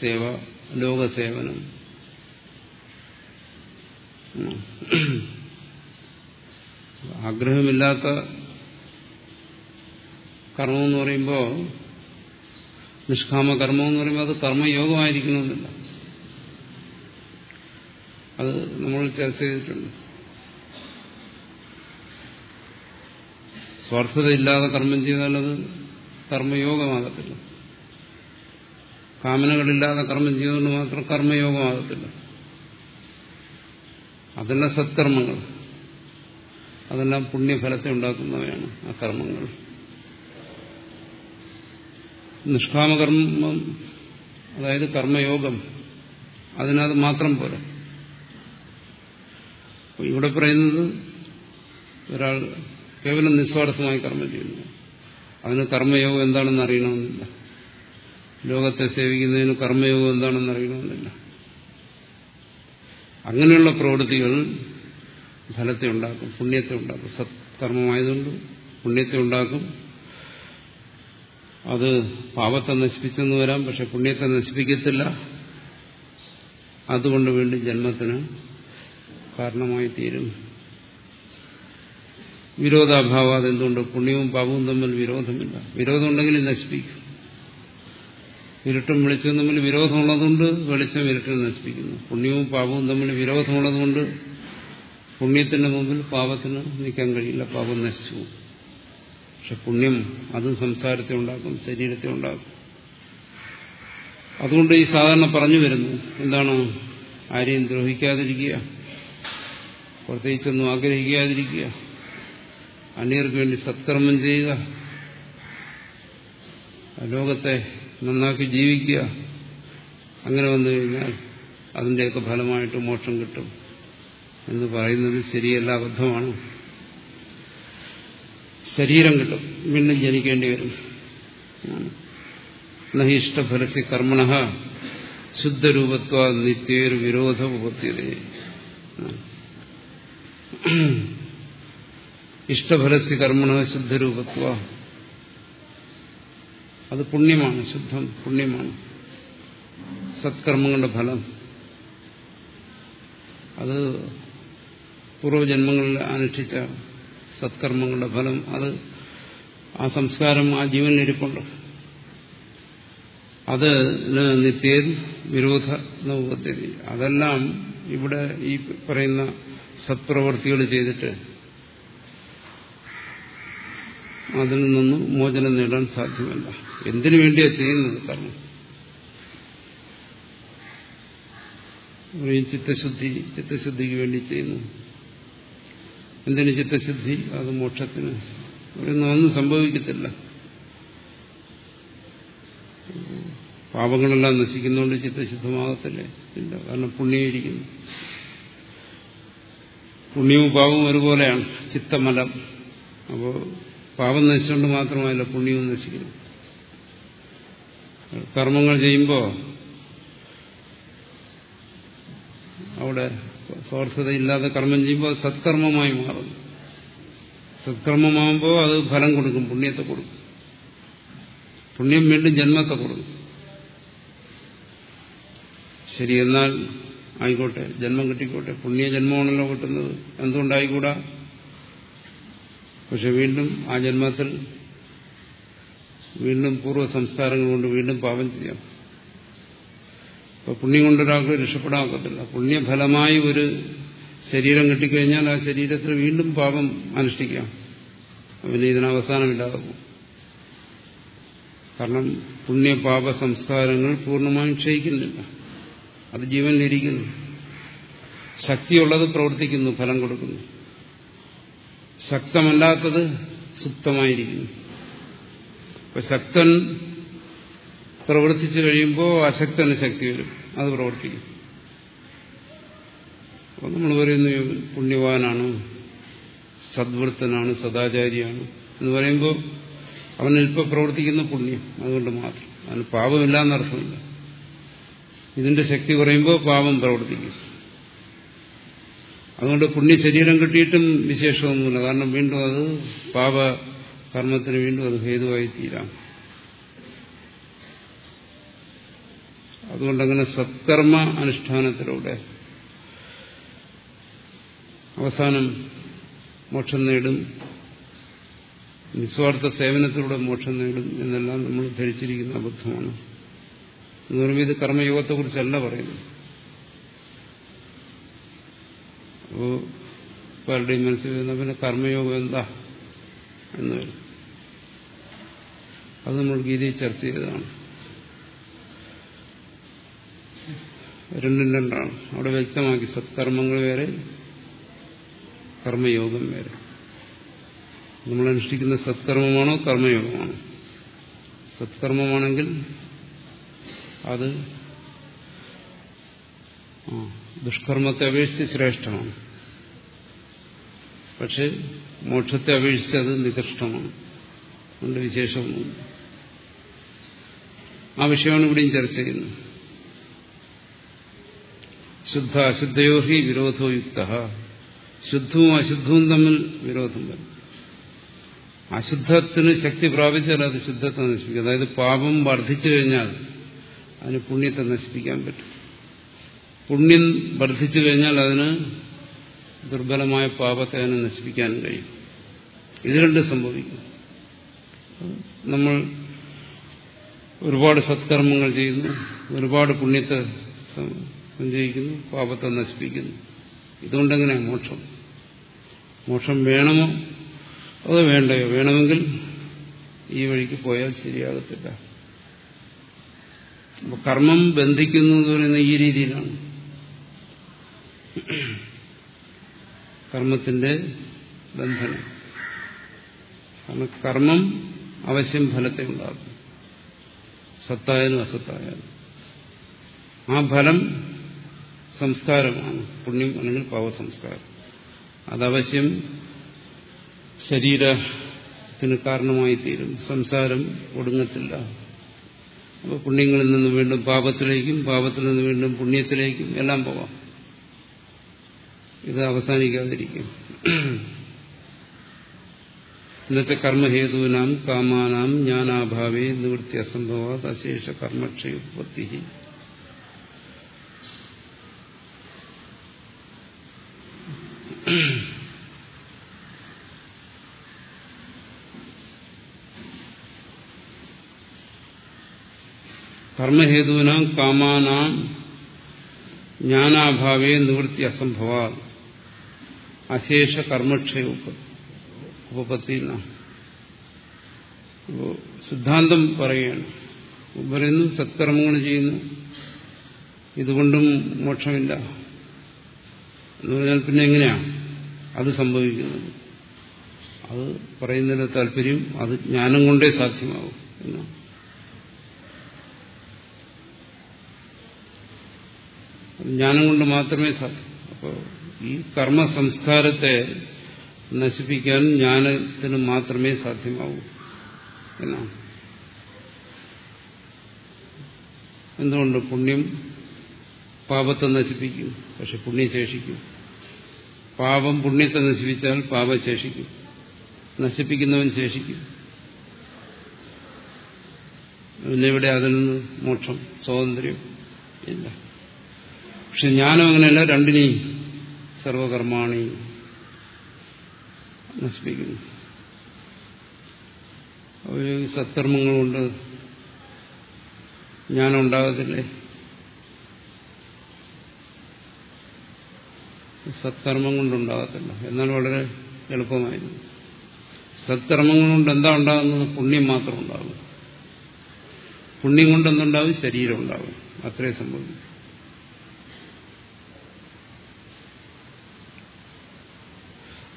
സേവ ലോകസേവനം. ആഗ്രഹമില്ലാത്ത കർമ്മം എന്ന് പറയുമ്പോൾ നിഷ്കാമ കർമ്മം എന്ന് പറയുമ്പോൾ അത് കർമ്മയോഗമായിരിക്കണമെന്നില്ല അത് നമ്മൾ ചർച്ച ചെയ്തിട്ടുണ്ട്. സ്വാർത്ഥതയില്ലാതെ കർമ്മം ചെയ്താൽ അത് കർമ്മയോഗമാകത്തില്ല. കാമനകളില്ലാതെ കർമ്മം ചെയ്തുകൊണ്ട് മാത്രം കർമ്മയോഗമാകത്തില്ല. അതെല്ലാം സത്കർമ്മങ്ങൾ. അതെല്ലാം പുണ്യഫലത്തെ ഉണ്ടാക്കുന്നവയാണ് ആ കർമ്മങ്ങൾ. നിഷ്കാമകർമ്മം അതായത് കർമ്മയോഗം അതിനത് മാത്രം പോരാ. ഇവിടെ പറയുന്നത് ഒരാൾ കേവലം നിസ്വാർത്ഥമായി കർമ്മം ചെയ്യുന്നു. അതിന് കർമ്മയോഗം എന്താണെന്ന് അറിയണമെന്നില്ല. ലോകത്തെ സേവിക്കുന്നതിന് കർമ്മയോഗം എന്താണെന്ന് അറിയണമെന്നില്ല. അങ്ങനെയുള്ള പ്രവൃത്തികൾ ഫലത്തെ ഉണ്ടാക്കും പുണ്യത്തെ ഉണ്ടാക്കും. സത്കർമ്മമായതുകൊണ്ട് പുണ്യത്തെ ഉണ്ടാക്കും. അത് പാപത്തെ നശിപ്പിച്ചെന്ന് വരാം പക്ഷെ പുണ്യത്തെ നശിപ്പിക്കത്തില്ല. അതുകൊണ്ട് വീണ്ടും ജന്മത്തിന് കാരണമായി തീരും. വിരോധാഭാവം അതെന്തുകൊണ്ട്? പുണ്യവും പാപവും തമ്മിൽ വിരോധമില്ല. വിരോധം ഉണ്ടെങ്കിൽ നശിപ്പിക്കും. ഇരുട്ടും വെളിച്ചവും തമ്മിൽ വിരോധമുള്ളതുകൊണ്ട് വെളിച്ചം ഇരുട്ടിൽ നശിപ്പിക്കുന്നു. പുണ്യവും പാപവും തമ്മിൽ വിരോധമുള്ളതുകൊണ്ട് പുണ്യത്തിന്റെ മുമ്പിൽ പാപത്തിന് നിൽക്കാൻ കഴിയില്ല. പാപം നശിച്ചു പക്ഷെ പുണ്യം അതും സംസാരത്തെ ഉണ്ടാക്കും ശരീരത്തെ ഉണ്ടാക്കും. അതുകൊണ്ട് ഈ സാധാരണ പറഞ്ഞു വരുന്നു എന്താണ് ആരെയും ദ്രോഹിക്കാതിരിക്കുക പ്രത്യേകിച്ചൊന്നും ആഗ്രഹിക്കാതിരിക്കുക അന്യർക്ക് വേണ്ടി സത്കർമ്മം ചെയ്യുക ലോകത്തെ നന്നാക്കി ജീവിക്കുക അങ്ങനെ വന്നു കഴിഞ്ഞാൽ അതിന്റെയൊക്കെ ഫലമായിട്ട് മോക്ഷം കിട്ടും എന്ന് പറയുന്നത് ശരിയല്ല അബദ്ധമാണ്. ശരീരം കിട്ടും. വീണ്ടും ജനിക്കേണ്ടി വരും. നഹിഷ്ടഫലസി കർമ്മണ ശുദ്ധരൂപത്വ നിത്യേർ വിരോധ ഉപത്യത ഇഷ്ടഫലസി കർമ്മണ ശുദ്ധരൂപത്വ. അത് പുണ്യമാണ് ശുദ്ധം പുണ്യമാണ്. സത്കർമ്മങ്ങളുടെ ഫലം. അത് പൂർവജന്മങ്ങളിൽ അനുഷ്ഠിച്ച സത്കർമ്മങ്ങളുടെ ഫലം അത് ആ സംസ്കാരം ആ ജീവനിരിപ്പുണ്ട് അത് നിത്യ വിരോധ നവപദ്ധതി അതെല്ലാം ഇവിടെ ഈ പറയുന്ന സത്പ്രവർത്തികൾ ചെയ്തിട്ട് അതിൽ നിന്നും മോചനം നേടാൻ സാധ്യമല്ല. എന്തിനു വേണ്ടിയാണ് ചെയ്യുന്നത് കർമ്മം? ചിത്തശുദ്ധി ചിത്തശുദ്ധിക്ക് വേണ്ടി ചെയ്യുന്നു. എന്തിന് ചിത്തശുദ്ധി? അത് മോക്ഷത്തിന്. ഒന്നും സംഭവിക്കത്തില്ല. പാപങ്ങളെല്ലാം നശിക്കുന്നതുകൊണ്ട് ചിത്തശുദ്ധമാകത്തില്ലേ? ഇല്ല കാരണം പുണ്യയിരിക്കുന്നു പുണ്യവും പാപവും ഒരുപോലെയാണ്. ചിത്തമലം. അപ്പോൾ പാപം നശിച്ചുകൊണ്ട് മാത്രമല്ല പുണ്യവും നശിക്കുന്നു. കർമ്മങ്ങൾ ചെയ്യുമ്പോൾ അവിടെ സ്വാർത്ഥതയില്ലാതെ കർമ്മം ചെയ്യുമ്പോൾ അത് സത്കർമ്മമായി മാറും. സത്കർമ്മമാകുമ്പോൾ അത് ഫലം കൊടുക്കും പുണ്യത്തെ കൊടുക്കും. പുണ്യം വീണ്ടും ജന്മത്തെ കൊടുക്കും. ശരി എന്നാൽ ആയിക്കോട്ടെ ജന്മം കിട്ടിക്കോട്ടെ. പുണ്യ ജന്മമാണല്ലോ കിട്ടുന്നത്. എന്തുകൊണ്ടായിക്കൂടാ? പക്ഷെ വീണ്ടും ആ ജന്മത്തിൽ വീണ്ടും പൂർവ സംസ്കാരങ്ങൾ കൊണ്ട് വീണ്ടും പാപം ചെയ്യാം. അപ്പൊ പുണ്യം കൊണ്ടൊരാൾക്ക് രക്ഷപ്പെടാക്കത്തില്ല പുണ്യഫലമായി ഒരു ശരീരം കിട്ടിക്കഴിഞ്ഞാൽ ആ ശരീരത്തിൽ വീണ്ടും പാപം അനുഷ്ഠിക്കാം. അവന് ഇതിനവസാനമില്ലാതെ പോകും. കാരണം പുണ്യപാപ സംസ്കാരങ്ങൾ പൂർണമായും ക്ഷയിക്കുന്നില്ല. അത് ജീവനിലിരിക്കുന്നു ശക്തിയുള്ളത് പ്രവർത്തിക്കുന്നു ഫലം കൊടുക്കുന്നു. ശക്തമല്ലാത്തത് സുപ്തമായിരിക്കുന്നു. അപ്പൊ ശക്തൻ പ്രവർത്തിച്ചു കഴിയുമ്പോൾ അശക്തന് ശക്തി വരും. അത് പ്രവർത്തിക്കും. അപ്പൊ നമ്മൾ പറയുന്നു പുണ്യവാനാണ് സദ്വൃത്തനാണ് സദാചാരിയാണ് എന്ന് പറയുമ്പോൾ അവൻ ഇപ്പോൾ പ്രവർത്തിക്കുന്ന പുണ്യം അതുകൊണ്ട് മാത്രം. അവന് പാപമില്ല എന്നർത്ഥമില്ല ഇതിന്റെ ശക്തി കുറയുമ്പോൾ പാപം പ്രവർത്തിക്കും. അതുകൊണ്ട് പുണ്യ ശരീരം കിട്ടിയിട്ടും വിശേഷമൊന്നുമില്ല. കാരണം വീണ്ടും അത് പാപ കർമ്മത്തിന് വീണ്ടും അത് ഹേതുവായി തീരാം. അതുകൊണ്ടങ്ങനെ സത്കർമ്മ അനുഷ്ഠാനത്തിലൂടെ അവസാനം മോക്ഷം നേടും നിസ്വാർത്ഥ സേവനത്തിലൂടെ മോക്ഷം നേടും എന്നെല്ലാം നമ്മൾ ധരിച്ചിരിക്കുന്ന അബദ്ധമാണ്. ഇത് കർമ്മയോഗത്തെക്കുറിച്ചല്ല പറയുന്നത്. അപ്പോൾ പലരുടെയും മനസ്സിൽ വരുന്ന പിന്നെ കർമ്മയോഗം എന്താ എന്ന് വരും. അത് നമ്മൾ ഗീതയിൽ ചർച്ച ചെയ്തതാണ്. രണ്ടും രണ്ടാണ്. അവിടെ വ്യക്തമാക്കി സത്കർമ്മങ്ങൾ വേറെ കർമ്മയോഗം വേറെ. നമ്മൾ അനുഷ്ഠിക്കുന്ന സത്കർമ്മമാണോ കർമ്മയോഗമാണോ? സത്കർമ്മമാണെങ്കിൽ അത് ദുഷ്കർമ്മത്തെ അപേക്ഷിച്ച് ശ്രേഷ്ഠമാണ്. പക്ഷെ മോക്ഷത്തെ അപേക്ഷിച്ച് അത് നികൃഷ്ടമാണ്. അതുകൊണ്ട് വിശേഷമൊന്നും ആ വിഷയമാണ് ഇവിടെയും ചർച്ച ചെയ്യുന്നത്. ശുദ്ധ അശുദ്ധയോ ഹി വിരോധോ യുക്ത ശുദ്ധവും അശുദ്ധവും തമ്മിൽ വിരോധം വരും. അശുദ്ധത്തിന് ശക്തി പ്രാപിച്ചാൽ അത് ശുദ്ധത്തെ നശിപ്പിക്കും. അതായത് പാപം വർദ്ധിച്ചു കഴിഞ്ഞാൽ അതിന് പുണ്യത്തെ നശിപ്പിക്കാൻ പറ്റും. പുണ്യം വർദ്ധിച്ചു കഴിഞ്ഞാൽ അതിന് ദുർബലമായ പാപത്തെ അതിനെ നശിപ്പിക്കാനും കഴിയും. ഇത് രണ്ടും സംഭവിക്കും. നമ്മൾ ഒരുപാട് സത്കർമ്മങ്ങൾ ചെയ്യുന്നു. ഒരുപാട് പുണ്യത്തെ സഞ്ചയിക്കുന്നു പാപത്തെ നശിപ്പിക്കുന്നു. ഇതുകൊണ്ടെങ്ങനെ മോക്ഷം. മോക്ഷം വേണമോ? അത് വേണ്ടയോ വേണമെങ്കിൽ ഈ വഴിക്ക് പോയാൽ ശരിയാകത്തില്ല. കർമ്മം ബന്ധിക്കുന്നു എന്ന് പറയുന്ന ഈ രീതിയിലാണ്. കർമ്മത്തിന്റെ ബന്ധനം. കാരണം കർമ്മം അവശ്യം ഫലത്തെ ഉണ്ടാകും സത്തായാലും അസത്തായാലും. ആ ഫലം സംസ്കാരമാണ്. പുണ്യം അല്ലെങ്കിൽ പാവസംസ്കാരം അതവശ്യം ശരീരത്തിന് കാരണമായി തീരും സംസാരം ഒടുങ്ങത്തില്ല. അപ്പോൾ പുണ്യങ്ങളിൽ നിന്ന് വീണ്ടും പാപത്തിലേക്കും പാപത്തിൽ നിന്ന് വീണ്ടും പുണ്യത്തിലേക്കും എല്ലാം പോവാം. ഇത് അവസാനിക്കാതിരിക്കും. ഇന്നത്തെ കർമ്മഹേതുവിനാം കാമാനാം ജ്ഞാനാഭാവേ നിവൃത്തി അസംഭവാത് അശേഷ കർമ്മക്ഷയോത്പത്തി കർമ്മഹേതുവിനാം കാമാനാം ജ്ഞാനാഭാവേ നിവൃത്തി അസംഭവ അശേഷ കർമ്മക്ഷയ ഉപപത്തി സിദ്ധാന്തം പറയുകയാണ്. പറയുന്നു സത്കർമ്മങ്ങൾ ചെയ്യുന്നു. ഇതുകൊണ്ടും മോക്ഷമില്ല. എന്ന് പറഞ്ഞാൽ പിന്നെ എങ്ങനെയാ? അത് സംഭവിക്കുന്നത് അത് പറയുന്നതിന് താല്പര്യം അത് ജ്ഞാനം കൊണ്ടേ സാധ്യമാകും എന്നാണ്. ജ്ഞാനം കൊണ്ട് മാത്രമേ സാധ്യം അപ്പോൾ ഈ കർമ്മ സംസ്കാരത്തെ നശിപ്പിക്കാൻ ജ്ഞാനത്തിന് മാത്രമേ സാധ്യമാവൂ എന്നാണ്. എന്തുകൊണ്ട്? പുണ്യം പാപത്തെ നശിപ്പിക്കും പക്ഷെ പുണ്യം ശേഷിക്കും. പാപം പുണ്യത്തെ നശിപ്പിച്ചാൽ പാപം ശേഷിക്കും. നശിപ്പിക്കുന്നവൻ ശേഷിക്കും. പിന്നെവിടെ അതിൽ നിന്ന് മോക്ഷം സ്വാതന്ത്ര്യം ഇല്ല. പക്ഷെ ജ്ഞാനം അങ്ങനെയല്ല രണ്ടിനെയും സർവകർമാണി നശിപ്പിക്കുന്നു. ഒരു സത്കർമ്മങ്ങൾ കൊണ്ട് ജ്ഞാനം ഉണ്ടാകത്തില്ലേ സത്കർമ്മം കൊണ്ടുണ്ടാകത്തില്ല. എന്നാൽ വളരെ എളുപ്പമായിരുന്നു. സത്കർമ്മങ്ങൾ കൊണ്ട് എന്താ ഉണ്ടാകുന്നത്? പുണ്യം മാത്രം ഉണ്ടാകും. പുണ്യം കൊണ്ട് എന്തുണ്ടാവും ശരീരം ഉണ്ടാകും. അത്രേ സംഭവിക്കും.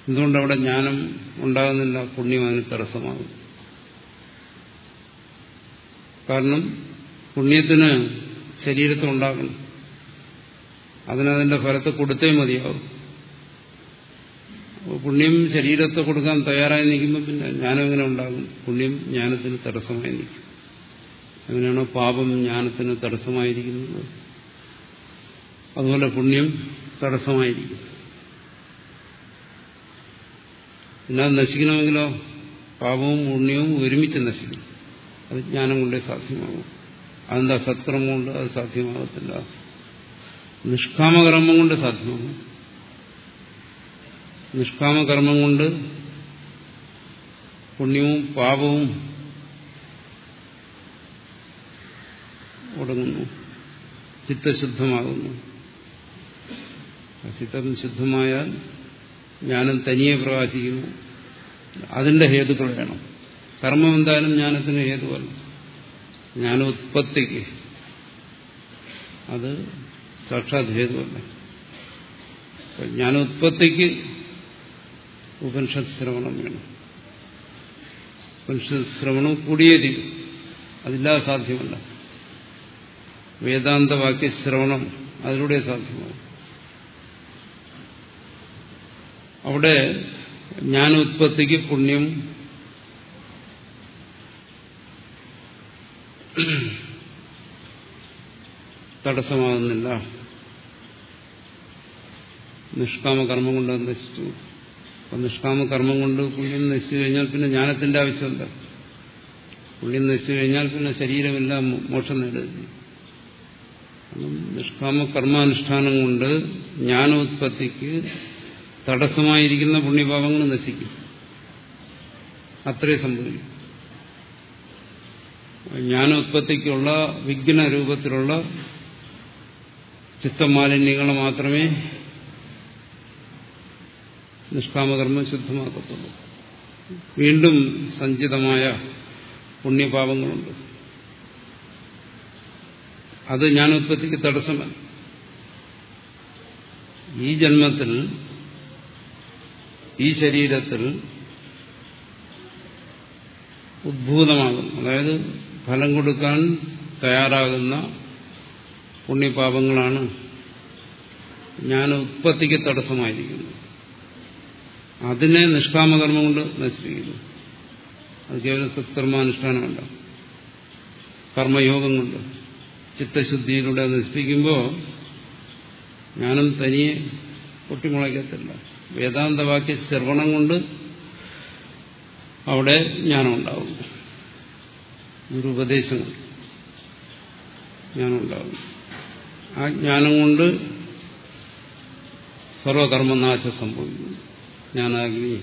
എന്തുകൊണ്ട് അവിടെ ജ്ഞാനം ഉണ്ടാകുന്നില്ല? പുണ്യം അതിന് തടസ്സമാകും. കാരണം പുണ്യത്തിന് ശരീരത്തെ ഉണ്ടാക്കണം അതിനതിന്റെ ഫലത്തെ കൊടുത്തേ മതിയാവും. പുണ്യം ശരീരത്തെ കൊടുക്കാൻ തയ്യാറായി നിൽക്കുമ്പോൾ പിന്നെ ജ്ഞാനം എങ്ങനെ ഉണ്ടാകും. പുണ്യം ജ്ഞാനത്തിന് തടസ്സമായി നിൽക്കും. അങ്ങനെയാണ് പാപം ജ്ഞാനത്തിന് തടസ്സമായിരിക്കുന്നത്? അതുപോലെ പുണ്യം തടസ്സമായിരിക്കും. പിന്നെ നശിക്കണമെങ്കിലോ? പാപവും പുണ്യവും ഒരുമിച്ച് നശിക്കും. അത് ജ്ഞാനം കൊണ്ടേ സാധ്യമാകും. അതെന്താ സത്കർമ്മം കൊണ്ട് അത് സാധ്യമാകത്തില്ല. നിഷ്കാമകർമ്മം കൊണ്ട് സാധ്യമാകും നിഷ്കാമകർമ്മം കൊണ്ട് പുണ്യവും പാപവും ഒടുങ്ങുന്നു. ചിത്തശുദ്ധമാകുന്നു. ചിത്തം ശുദ്ധമായാൽ ജ്ഞാനം തനിയെ പ്രകാശിക്കുന്നു. അതിന്റെ ഹേതുക്കൾ വേണം. കർമ്മം എന്തായാലും ജ്ഞാനത്തിന് ഹേതുവല്ല. ജ്ഞാനോത്പത്തിക്ക് അത് സാക്ഷാത് ഹേതുവല്ല ജ്ഞാനോത്പത്തിക്ക് ഉപനിഷത്ത് ശ്രവണം വേണം. ഉപനിഷത്ത് ശ്രവണം കൂടിയേ അതില്ലാതെ സാധ്യമല്ല. വേദാന്തവാക്യ ശ്രവണം അതിലൂടെ സാധ്യമാണ്. അവിടെ ജ്ഞാനോത്പത്തിക്ക് പുണ്യം തടസ്സമാകുന്നില്ല. നിഷ്കാമകർമ്മം കൊണ്ട് നശിച്ചു. അപ്പം നിഷ്കാമകർമ്മം കൊണ്ട് പുണ്യം നശിച്ചു കഴിഞ്ഞാൽ പിന്നെ ജ്ഞാനത്തിന്റെ ആവശ്യമില്ല പുണ്യം നശിച്ചു കഴിഞ്ഞാൽ പിന്നെ ശരീരമില്ല മോക്ഷം നേടുക നിഷ്കാമ കർമാനുഷ്ഠാനം കൊണ്ട് ജ്ഞാനോത്പത്തിക്ക് തടസ്സമായിരിക്കുന്ന പുണ്യഭാവങ്ങൾ നശിക്കും. അത്രേ സംഭവിക്കും. ജ്ഞാനോത്പത്തിക്കുള്ള വിഘ്ന രൂപത്തിലുള്ള ചിത്തമാലിന്യങ്ങൾ മാത്രമേ നിഷ്കാമകർമ്മം ശുദ്ധമാക്കത്തുള്ളൂ. വീണ്ടും സഞ്ചിതമായ പുണ്യപാപങ്ങളുണ്ട്. അത് ജ്ഞാനോത്പത്തിക്ക് തടസ്സമല്ല. ഈ ജന്മത്തിൽ ഈ ശരീരത്തിൽ ഉദ്ഭൂതമാകുന്നു. അതായത് ഫലം കൊടുക്കാൻ തയ്യാറാകുന്ന പുണ്യപാപങ്ങളാണ് ജ്ഞാന ഉത്പത്തിക്ക് തടസ്സമായിരിക്കുന്നത്. അതിനെ നിഷ്കാമകർമ്മം കൊണ്ട് നശിപ്പിക്കുന്നു. അത് കേവലം സത്കർമാനുഷ്ഠാനമല്ല. കർമ്മയോഗം കൊണ്ട് ചിത്തശുദ്ധിയിലൂടെ നശിപ്പിക്കുമ്പോൾ ഞാനും തനിയെ പൊട്ടിമുളയ്ക്കത്തില്ല. വേദാന്തവാക്യ ശ്രവണം കൊണ്ട് അവിടെ ജ്ഞാനം ഉണ്ടാവും ഗുരു ഉപദേശങ്ങൾ ജ്ഞാനം ഉണ്ടാകും ആ ജ്ഞാനം കൊണ്ട് സർവകർമ്മനാശം സംഭവിക്കുന്നു. ജ്ഞാനാഗ്നി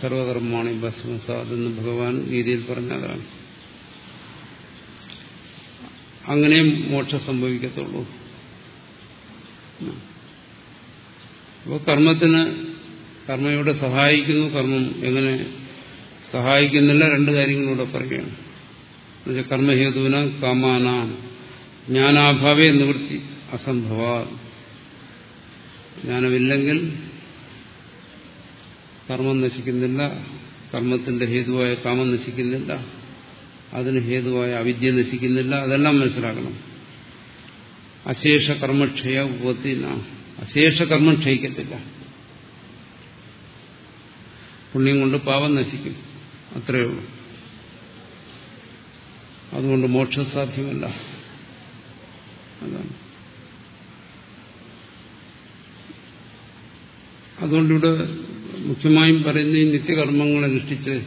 സർവകർമ്മമാണ് ഭസ്മസാദെന്ന് ഭഗവാൻ ഗീതയിൽ പറഞ്ഞതാണ്. അങ്ങനെ മോക്ഷം സംഭവിക്കത്തുള്ളൂ. അപ്പോൾ കർമ്മത്തിന് കർമ്മയോടെ സഹായിക്കുന്നു കർമ്മം എങ്ങനെ സഹായിക്കുന്നില്ല രണ്ട് കാര്യങ്ങളൂടെ പറയുകയാണ്. എന്നുവെച്ചാൽ കർമ്മഹേതുവിന കാമാന ജ്ഞാനാഭാവേ നിവൃത്തി അസംഭവ ജ്ഞാനമില്ലെങ്കിൽ കർമ്മം നശിക്കുന്നില്ല കർമ്മത്തിന്റെ ഹേതുവായ കാമം നശിക്കുന്നില്ല അതിന് ഹേതുവായ അവിദ്യ നശിക്കുന്നില്ല അതെല്ലാം മനസ്സിലാക്കണം. അശേഷ കർമ്മക്ഷയ ഉപത്തിന അശേഷ കർമ്മം ക്ഷയിക്കത്തില്ല. പുണ്യം കൊണ്ട് പാപം നശിക്കും. അത്രയേ ഉള്ളൂ. അതുകൊണ്ട് മോക്ഷം സാധ്യമല്ല. അതാണ്. അതുകൊണ്ടിവിടെ മുഖ്യമായും പറയുന്ന ഈ നിത്യകർമ്മങ്ങൾ അനുഷ്ഠിച്ച്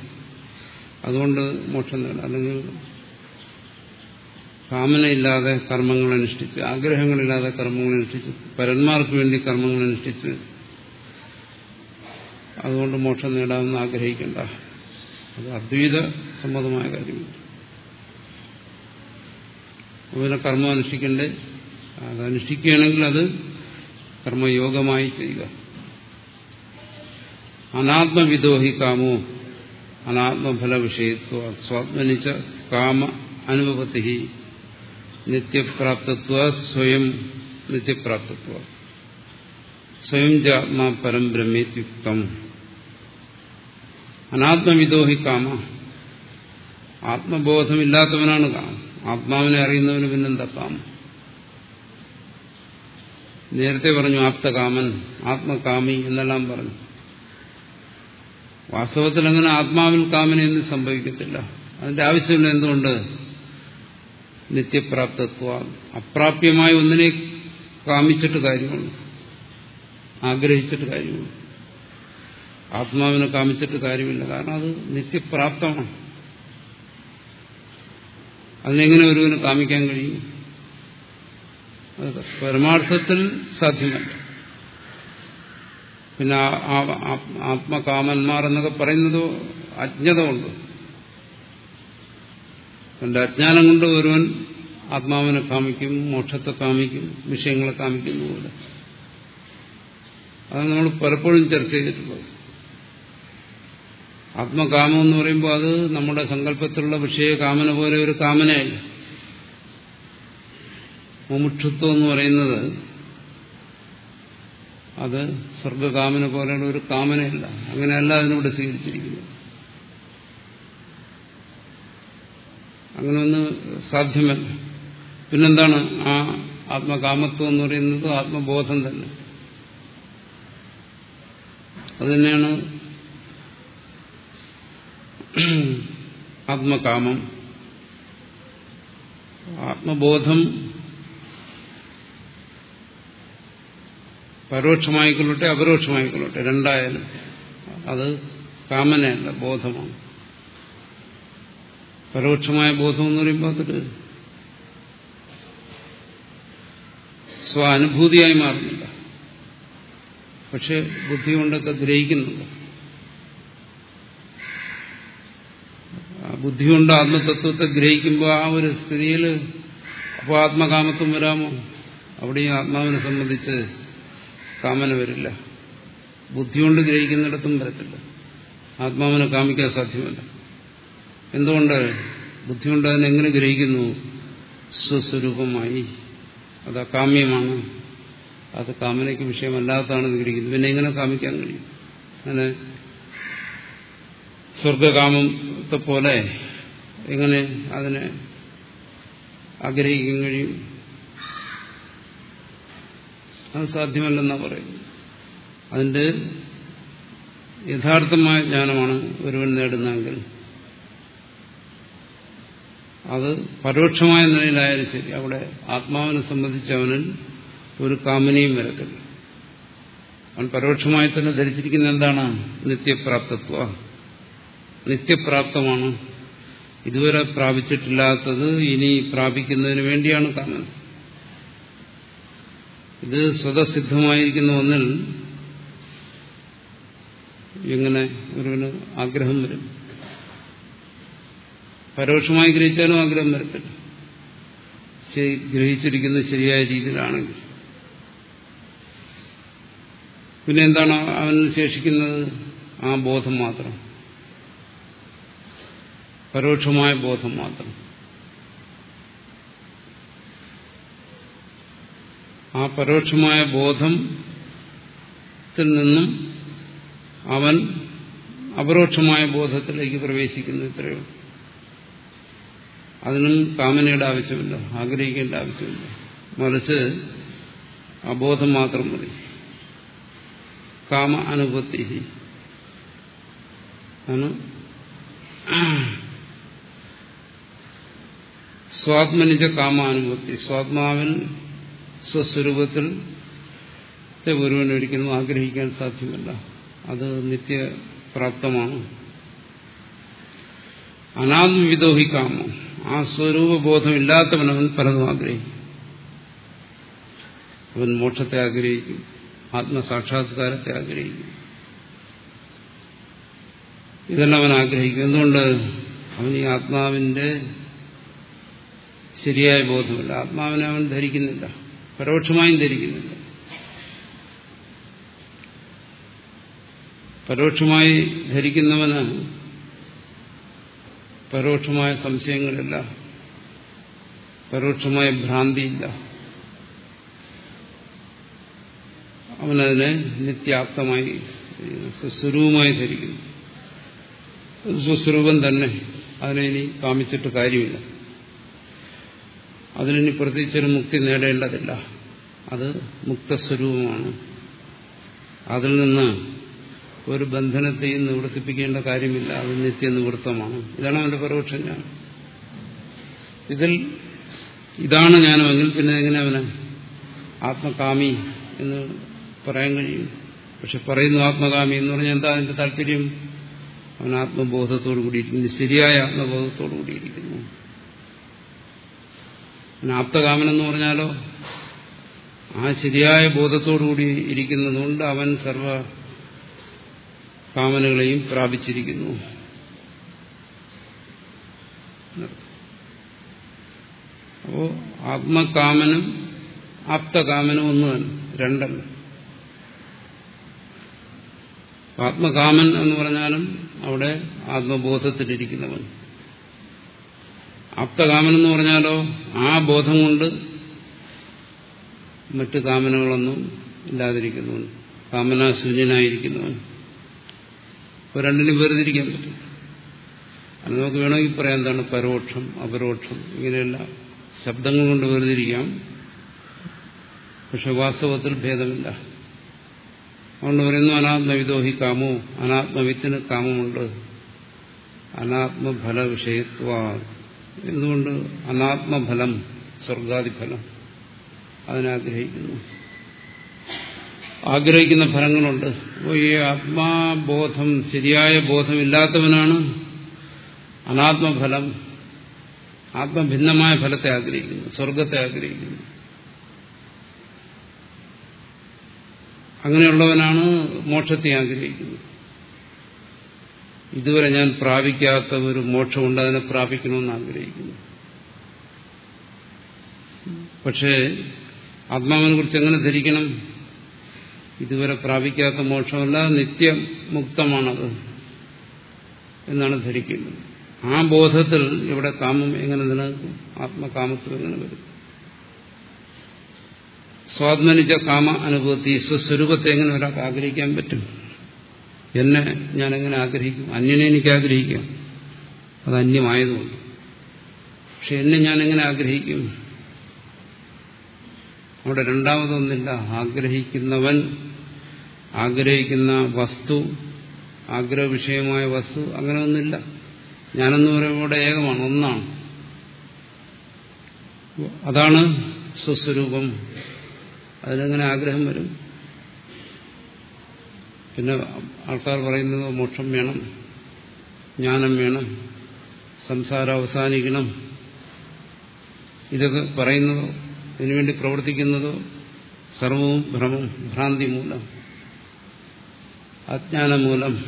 അതുകൊണ്ട് മോക്ഷം നേടാം അല്ലെങ്കിൽ കാമനയില്ലാതെ കർമ്മങ്ങൾ അനുഷ്ഠിച്ച് ആഗ്രഹങ്ങളില്ലാതെ കർമ്മങ്ങൾ അനുഷ്ഠിച്ച് പരന്മാർക്ക് വേണ്ടി കർമ്മങ്ങൾ അനുഷ്ഠിച്ച് അതുകൊണ്ട് മോക്ഷം നേടാമെന്ന് ആഗ്രഹിക്കേണ്ട. അത് അദ്വൈത സമ്മതമായ കാര്യമാണ്. അതുപോലെ കർമ്മം അനുഷ്ഠിക്കണ്ടേ അത് അനുഷ്ഠിക്കുകയാണെങ്കിൽ അത് കർമ്മയോഗമായി ചെയ്യുക. അനാത്മവിദോഹി കാമോ അനാത്മഫല വിഷയത്വ സ്വാത്മനിച്ച കാമ അനുഭവത്തി നിത്യപ്രാപ്തത്വ സ്വയം നിത്യപ്രാപ്തത്വ. സ്വയം ജാത്മാ പരം ബ്രഹ്മേത്യുക്തം. അനാത്മവിദോഹി കാമ ആത്മബോധമില്ലാത്തവനാണ് കാമം. ആത്മാവിനെ അറിയുന്നവന് പിന്നെന്താ കാമം? നേരത്തെ പറഞ്ഞു ആപ്തകാമൻ ആത്മകാമി എന്നെല്ലാം പറഞ്ഞു. വാസ്തവത്തിൽ അങ്ങനെ ആത്മാവിൽ കാമനയൊന്നും സംഭവിക്കത്തില്ല. അതിന്റെ ആവശ്യമില്ല എന്തുകൊണ്ട്? നിത്യപ്രാപ്തത്വ. അപ്രാപ്യമായ ഒന്നിനെ കാമിച്ചിട്ട് കാര്യമാണ് ആഗ്രഹിച്ചിട്ട് കാര്യമാണ് ആത്മാവിനെ കാമിച്ചിട്ട് കാര്യമില്ല. കാരണം അത് നിത്യപ്രാപ്തമാണ്. അതിനെങ്ങനെ ഒരുവിനെ കാമിക്കാൻ കഴിയും? പരമാർത്ഥത്തിൽ സാധ്യമല്ല. പിന്നെ ആത്മകാമന്മാർ എന്നൊക്കെ പറയുന്നത് അജ്ഞത കൊണ്ട് തന്റെ അജ്ഞാനം കൊണ്ട് ഒരുവൻ ആത്മാവിനെ കാമിക്കും മോക്ഷത്തെ കാമിക്കും വിഷയങ്ങളെ കാമിക്കുന്ന പോലെ. അത് നമ്മൾ പലപ്പോഴും ചർച്ച ചെയ്തിട്ടുള്ളത്. ആത്മകാമം എന്ന് പറയുമ്പോൾ അത് നമ്മുടെ സങ്കല്പത്തിലുള്ള വിഷയ കാമന പോലെ ഒരു കാമനയല്ല. മുമുക്ഷുത്വം എന്ന് പറയുന്നത് അത് സ്വർഗകാമന പോലെയുള്ള ഒരു കാമനയല്ല. അങ്ങനെയല്ല അതിനോട് സ്വീകരിച്ചിരിക്കുന്നത്. അങ്ങനെ ഒന്ന് സാധ്യമല്ല. പിന്നെന്താണ്? ആ ആത്മകാമത്വം എന്ന് പറയുന്നത് ആത്മബോധം തന്നെ. അത് തന്നെയാണ് ആത്മകാമം. ആത്മബോധം പരോക്ഷമായിക്കൊള്ളട്ടെ അപരോക്ഷമായിക്കൊള്ളട്ടെ. രണ്ടായാലും അത് കാമനയല്ല ബോധമാണ്. പരോക്ഷമായ ബോധം എന്ന് പറയുമ്പോൾ അതൊരു സ്വാനുഭൂതിയായി മാറുന്നില്ല. പക്ഷെ ബുദ്ധി കൊണ്ടൊക്കെ ഗ്രഹിക്കുന്നുണ്ട്. ബുദ്ധി കൊണ്ട് ആത്മതത്വത്തെ ഗ്രഹിക്കുമ്പോൾ ആ ഒരു സ്ഥിതിയിൽ അപ്പോൾ ആത്മകാമത്വം വരാമോ? അവിടെയും ആത്മാവിനെ സംബന്ധിച്ച് കാമന വരില്ല. ബുദ്ധി കൊണ്ട് ഗ്രഹിക്കുന്നിടത്തും വരത്തില്ല. ആത്മാവിനെ കാമിക്കാൻ സാധ്യമല്ല. എന്തുകൊണ്ട് ബുദ്ധി കൊണ്ട് അതിനെങ്ങനെ ഗ്രഹിക്കുന്നു? സ്വസ്വരൂപമായി. അത് അകാമ്യമാണ് അത് കാമനയ്ക്ക് വിഷയമല്ലാത്തതാണെന്ന് ഗ്രഹിക്കുന്നു പിന്നെ എങ്ങനെ കാമിക്കാൻ കഴിയും? അങ്ങനെ സ്വർഗകാമത്തെ പോലെ എങ്ങനെ അതിനെ ആഗ്രഹിക്കാൻ കഴിയും? അത് സാധ്യമല്ലെന്നാ പറയുന്നത്. അതിന്റെ യഥാർത്ഥമായ ജ്ഞാനമാണ് ഒരുവൻ നേടുന്നതെങ്കിൽ അത് പരോക്ഷമായ നിലയിലായാലും ശരി അവിടെ ആത്മാവിനെ സംബന്ധിച്ച് അവനിൽ ഒരു കാമനയും വരത്തില്ല. അവൻ പരോക്ഷമായി തന്നെ ധരിച്ചിരിക്കുന്ന എന്താണ്? നിത്യപ്രാപ്തത്വ. നിത്യപ്രാപ്തമാണ്. ഇതുവരെ പ്രാപിച്ചിട്ടില്ലാത്തത് ഇനി പ്രാപിക്കുന്നതിന് വേണ്ടിയാണ് കാമന. ഇത് സ്വതസിദ്ധമായിരിക്കുന്ന ഒന്നിൽ എങ്ങനെ ഒരുവന് ആഗ്രഹം വരും. പരോക്ഷമായി ഗ്രഹിച്ചാലും ആഗ്രഹം വരത്തില്ല. ഗ്രഹിച്ചിരിക്കുന്നത് ശരിയായ രീതിയിലാണെങ്കിൽ. പിന്നെ എന്താണ് അവന് ശേഷിക്കുന്നത്? ആ ബോധം മാത്രം. പരോക്ഷമായ ബോധം മാത്രം. ആ പരോക്ഷമായ ബോധത്തിൽ നിന്നും അവൻ അപരോക്ഷമായ ബോധത്തിലേക്ക് പ്രവേശിക്കുന്നു ഇത്രയേ അതിനും കാമനയുടെ ആവശ്യമില്ല ആഗ്രഹിക്കേണ്ട ആവശ്യമില്ല. മറിച്ച് അബോധം മാത്രം മതി. കാമ അനുഭൂത്തി ആണ്. സ്വാത്മനിജ കാമാനുഭൂതി. സ്വാത്മാവിൽ സ്വസ്വരൂപത്തിൽ ഒരുവൻ ഒരിക്കലും ആഗ്രഹിക്കാൻ സാധ്യമല്ല. അത് നിത്യപ്രാപ്തമാണ്. അനാത്മവിദോഹി കാമം ആ സ്വരൂപബോധം ഇല്ലാത്തവനവൻ പലതും ആഗ്രഹിക്കും. അവൻ മോക്ഷത്തെ ആഗ്രഹിക്കും. ആത്മസാക്ഷാത്കാരത്തെ ആഗ്രഹിക്കും. ഇതെല്ലാം അവൻ ആഗ്രഹിക്കും. എന്തുകൊണ്ട്? അവൻ ഈ ആത്മാവിന്റെ ശരിയായ ബോധമില്ല. ആത്മാവിനെ അവൻ ധരിക്കുന്നില്ല. പരോക്ഷമായും ധരിക്കുന്നില്ല പരോക്ഷമായി ധരിക്കുന്നവന് പരോക്ഷമായ സംശയങ്ങളില്ല. പരോക്ഷമായ ഭ്രാന്തിയില്ല. അവനതിനെ നിത്യാപ്തമായി സ്വസ്വരൂപമായി ധരിക്കുന്നു. സ്വസ്വരൂപം തന്നെ അതിനെ ഇനി കാമിച്ചിട്ട് കാര്യമില്ല. അതിനി പ്രത്യേകിച്ചൊരു മുക്തി നേടേണ്ടതില്ല. അത് മുക്തസ്വരൂപമാണ്. അതിൽ നിന്ന് ഒരു ബന്ധനത്തെയും നിവർത്തിപ്പിക്കേണ്ട കാര്യമില്ല. അത് നിത്യനിവൃത്തമാണ് ഇതാണ് അവന്റെ പരോക്ഷം ഞാൻ. ഇതിൽ ഇതാണ് ഞാനുമെങ്കിൽ പിന്നെ എങ്ങനെ അവന് ആത്മകാമി എന്ന് പറയാൻ കഴിയും? പക്ഷെ പറയുന്നു ആത്മകാമി എന്ന് പറഞ്ഞാൽ എന്താ അതിന്റെ താല്പര്യം? അവൻ ആത്മബോധത്തോടു കൂടിയിരിക്കുന്നു ശരിയായ ആത്മബോധത്തോടു കൂടിയിരിക്കുന്നു ആപ്തകാമൻ എന്ന് പറഞ്ഞാലോ? ആ ശരിയായ ബോധത്തോടുകൂടി ഇരിക്കുന്നതുകൊണ്ട് അവൻ സർവ കാമനകളെയും പ്രാപിച്ചിരിക്കുന്നു. അപ്പോ ആത്മകാമനും ആപ്തകാമനും ഒന്ന് തന്നെ രണ്ടല്ല. ആത്മകാമൻ എന്ന് പറഞ്ഞാലും അവിടെ ആത്മബോധത്തിലിരിക്കുന്നവൻ. ആപ്തകാമൻ എന്ന് പറഞ്ഞാലോ ആ ബോധം കൊണ്ട് മറ്റ് കാമനകളൊന്നും ഇല്ലാതിരിക്കുന്നവൻ കാമനാശൂന്യനായിരിക്കുന്നവൻ ഇപ്പോൾ രണ്ടിനും വേർതിരിക്കാൻ പറ്റും. അത് നമുക്ക് വേണമെങ്കിൽ പറയാം എന്താണ് പരോക്ഷം അപരോക്ഷം ഇങ്ങനെയുള്ള ശബ്ദങ്ങൾ കൊണ്ട് വേർതിരിക്കാം. പക്ഷെ വാസ്തവത്തിൽ ഭേദമില്ല. അതുകൊണ്ട് പറയുന്നു അനാത്മവിദോഹി കാമോ അനാത്മവിത്തിന് കാമമുണ്ട്. അനാത്മഫല വിഷയത്വ എന്തുകൊണ്ട് അനാത്മഫലം സ്വർഗാദിഫലം അതിനാഗ്രഹിക്കുന്നു. ആഗ്രഹിക്കുന്ന ഫലങ്ങളുണ്ട്. അപ്പോൾ ഈ ആത്മാബോധം ശരിയായ ബോധമില്ലാത്തവനാണ് അനാത്മഫലം ആത്മഭിന്നമായ ഫലത്തെ ആഗ്രഹിക്കുന്നു സ്വർഗത്തെ ആഗ്രഹിക്കുന്നു. അങ്ങനെയുള്ളവനാണ് മോക്ഷത്തെ ആഗ്രഹിക്കുന്നത്. ഇതുവരെ ഞാൻ പ്രാപിക്കാത്ത ഒരു മോക്ഷമുണ്ട് അതിനെ പ്രാപിക്കണമെന്ന് ആഗ്രഹിക്കുന്നു. പക്ഷേ ആത്മാവിനെ കുറിച്ച് എങ്ങനെ ധരിക്കണം? ഇതുവരെ പ്രാപിക്കാത്ത മോക്ഷമല്ല നിത്യം നിത്യമുക്തമാണത് എന്നാണ് ധരിക്കുന്നത്. ആ ബോധത്തിൽ ഇവിടെ കാമം എങ്ങനെ നിലനിൽക്കും? ആത്മകാമത്വം എങ്ങനെ വരും? സ്വാത്മനിച്ച കാമ അനുഭവത്തി സ്വസ്വരൂപത്തെ എങ്ങനെ ഒരാൾക്ക് ആഗ്രഹിക്കാൻ പറ്റും? എന്നെ ഞാൻ എങ്ങനെ ആഗ്രഹിക്കും? അന്യനെ എനിക്ക് ആഗ്രഹിക്കാം അത് അന്യമായതുകൊണ്ട്. പക്ഷെ എന്നെ ഞാൻ എങ്ങനെ ആഗ്രഹിക്കും? അവിടെ രണ്ടാമതൊന്നില്ല. ആഗ്രഹിക്കുന്നവൻ ആഗ്രഹിക്കുന്ന വസ്തു ആഗ്രഹ വിഷയമായ വസ്തു അങ്ങനെ ഒന്നില്ല ഞാനെന്ന് പറയുമ്പോൾ ഏകമാണ് ഒന്നാണ്. അതാണ് സ്വസ്വരൂപം. അതിനെങ്ങനെ ആഗ്രഹം വരും? പിന്നെ ആൾക്കാർ പറയുന്നത് മോക്ഷം വേണം ജ്ഞാനം വേണം സംസാരം അവസാനിക്കണം. ഇതൊക്കെ പറയുന്നതോ ഇതിനുവേണ്ടി പ്രവർത്തിക്കുന്നതോ സർവവും ഭ്രമം ഭ്രാന്തി മൂലം അജ്ഞാനം മൂലം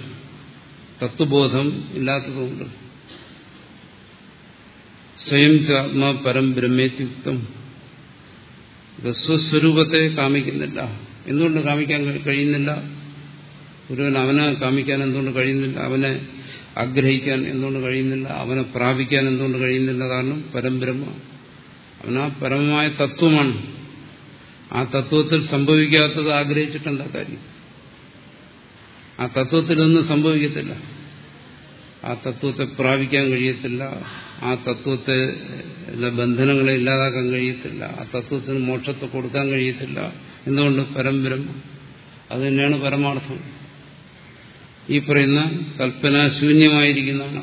തത്വബോധം ഇല്ലാത്തതുകൊണ്ട്. സ്വയം ആത്മാ പരം ബ്രഹ്മേത്യുക്തം. സ്വസ്വരൂപത്തെ കാമിക്കുന്നില്ല. എന്തുകൊണ്ട് കാമിക്കാൻ കഴിയുന്നില്ല? ഒരുവൻ അവനെ കാമിക്കാൻ എന്തുകൊണ്ട് കഴിയുന്നില്ല? അവനെ ആഗ്രഹിക്കാൻ എന്തുകൊണ്ട് കഴിയുന്നില്ല? അവനെ പ്രാപിക്കാൻ എന്തുകൊണ്ട് കഴിയുന്നില്ല? കാരണം പരംബ്രഹ്മ അവനാ പരമമായ തത്വമാണ്. ആ തത്വത്തിൽ സംഭവിക്കാത്തത് ആഗ്രഹിച്ചിട്ടെന്താ കാര്യം? ആ തത്വത്തിൽ തത്വത്തിലൊന്നും സംഭവിക്കത്തില്ല. ആ തത്വത്തെ പ്രാപിക്കാൻ കഴിയത്തില്ല. ആ തത്വത്തെ ബന്ധനങ്ങളെ ഇല്ലാതാക്കാൻ കഴിയത്തില്ല. ആ തത്വത്തിന് മോക്ഷത്തെ കൊടുക്കാൻ കഴിയത്തില്ല. എന്തുകൊണ്ട്? പരമ്പരം അത് തന്നെയാണ് പരമാർത്ഥം. ഈ പറയുന്ന കൽപ്പന ശൂന്യമായിരിക്കുന്നതാണ്.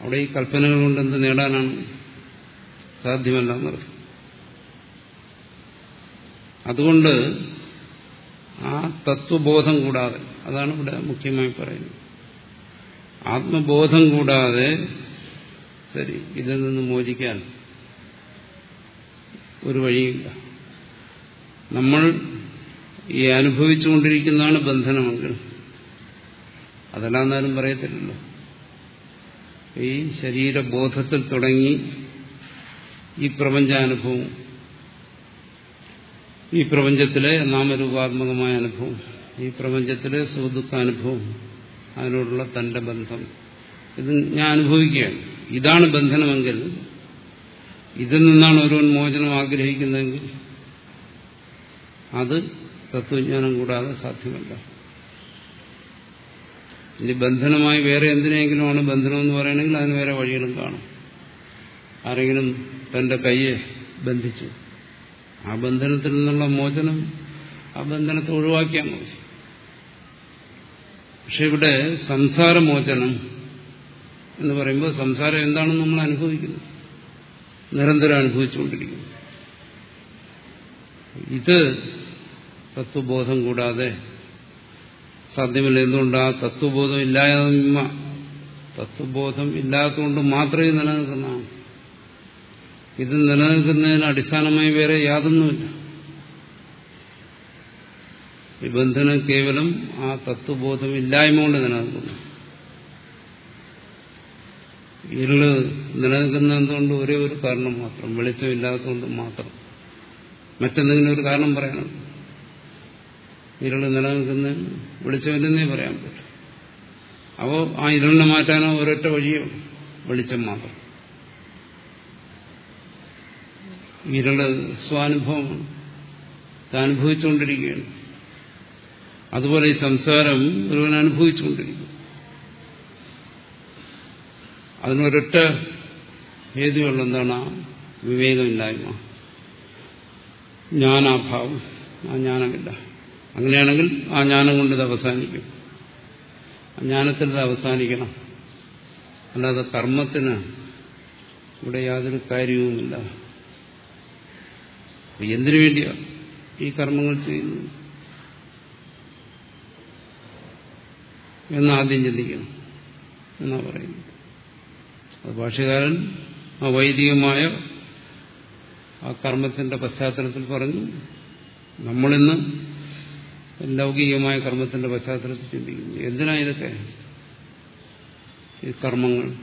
അവിടെ ഈ കൽപ്പനകൾ കൊണ്ട് എന്ത് നേടാനാണ് സാധ്യമല്ല അതുകൊണ്ട് ആ തത്വബോധം കൂടാതെ അതാണ് ഇവിടെ മുഖ്യമായി പറയുന്നത്. ആത്മബോധം കൂടാതെ ശരി ഇതിൽ നിന്ന് മോചിക്കാൻ ഒരു വഴിയില്ല. നമ്മൾ ഈ അനുഭവിച്ചുകൊണ്ടിരിക്കുന്നതാണ് ബന്ധനമെങ്കിൽ അതല്ലാന്നാലും പറയത്തില്ലല്ലോ. ഈ ശരീരബോധത്തിൽ തുടങ്ങി ഈ പ്രപഞ്ചാനുഭവം ഈ പ്രപഞ്ചത്തിലെ നാമരൂപാത്മകമായ അനുഭവം ഈ പ്രപഞ്ചത്തിലെ സുഹൃത്തുക്കാനുഭവം അതിനോടുള്ള തന്റെ ബന്ധം. ഇത് ഞാൻ അനുഭവിക്കുകയാണ്. ഇതാണ് ബന്ധനമെങ്കിൽ ഇതിൽ നിന്നാണ് ഒരുവൻ മോചനം ആഗ്രഹിക്കുന്നതെങ്കിൽ അത് തത്വജ്ഞാനം കൂടാതെ സാധ്യമല്ല. ഇനി ബന്ധനമായി വേറെ എന്തിനെങ്കിലുമാണ് ബന്ധനം എന്ന് പറയണമെങ്കിൽ അതിന് വേറെ വഴികളും കാണും. ആരെങ്കിലും തന്റെ കയ്യെ ബന്ധിച്ചു ആ ബന്ധനത്തിൽ നിന്നുള്ള മോചനം ആ ബന്ധനത്തെ ഒഴിവാക്കിയാൽ മതി. പക്ഷെ ഇവിടെ സംസാരമോചനം എന്ന് പറയുമ്പോൾ സംസാരം എന്താണെന്ന് നമ്മൾ അനുഭവിക്കുന്നു. നിരന്തരം അനുഭവിച്ചുകൊണ്ടിരിക്കുന്നു. ഇത് തത്വബോധം കൂടാതെ സാധ്യമല്ല എന്തുകൊണ്ട് ആ തത്വബോധം ഇല്ലായ്മ തത്വബോധം ഇല്ലാത്തതുകൊണ്ട് മാത്രമേ നിലനിൽക്കുന്നതാണ്. ഇത് നിലനിൽക്കുന്നതിന് അടിസ്ഥാനമായി വേറെ യാതൊന്നുമില്ല. നിബന്ധന കേവലം ആ തത്വബോധം ഇല്ലായ്മ കൊണ്ട് നിലനിൽക്കുന്നു. ഇരുൾ നിലനിൽക്കുന്ന എന്തുകൊണ്ട്? ഒരേ ഒരു കാരണം മാത്രം വെളിച്ചമില്ലാത്തതുകൊണ്ട് മാത്രം. മറ്റെന്തെങ്കിലും ഒരു കാരണം പറയണം ഇരുൾ നിലനിൽക്കുന്ന വെളിച്ചമില്ലെന്നേ പറയാൻ പറ്റും. അപ്പോൾ ആ ഇരുളിനെ മാറ്റാനോ ഒരൊറ്റ വഴിയോ വെളിച്ചം മാത്രം. ഇരുൾ സ്വാനുഭവമാണ്. അനുഭവിച്ചുകൊണ്ടിരിക്കുകയാണ് അതുപോലെ ഈ സംസാരം ഒരുവൻ അനുഭവിച്ചുകൊണ്ടിരിക്കും അതിനൊരൊറ്റ ഹേതുവുള്ള എന്താണ് വിവേകമില്ലായ്മ. ജ്ഞാനാഭാവം. ആ ജ്ഞാനമില്ല. അങ്ങനെയാണെങ്കിൽ ആ ജ്ഞാനം കൊണ്ട് ഇത് അവസാനിക്കും. ജ്ഞാനത്തിൽ ഇത് അവസാനിക്കണം. അല്ലാതെ കർമ്മത്തിന് ഇവിടെ യാതൊരു കാര്യവുമില്ല. എന്തിനു വേണ്ടിയാ ഈ കർമ്മങ്ങൾ ചെയ്യുന്നത്? എന്നാദ്യം ചിന്തിക്കണം എന്നാ പറയുന്നത്. അത് ഭാഷകാരൻ ആ വൈദികമായ ആ കർമ്മത്തിന്റെ പശ്ചാത്തലത്തിൽ പറഞ്ഞു നമ്മളിന്ന് ലൗകികമായ കർമ്മത്തിന്റെ പശ്ചാത്തലത്തിൽ ചിന്തിക്കുന്നു. എന്തിനാ ഇതൊക്കെ? ഈ കർമ്മങ്ങൾ.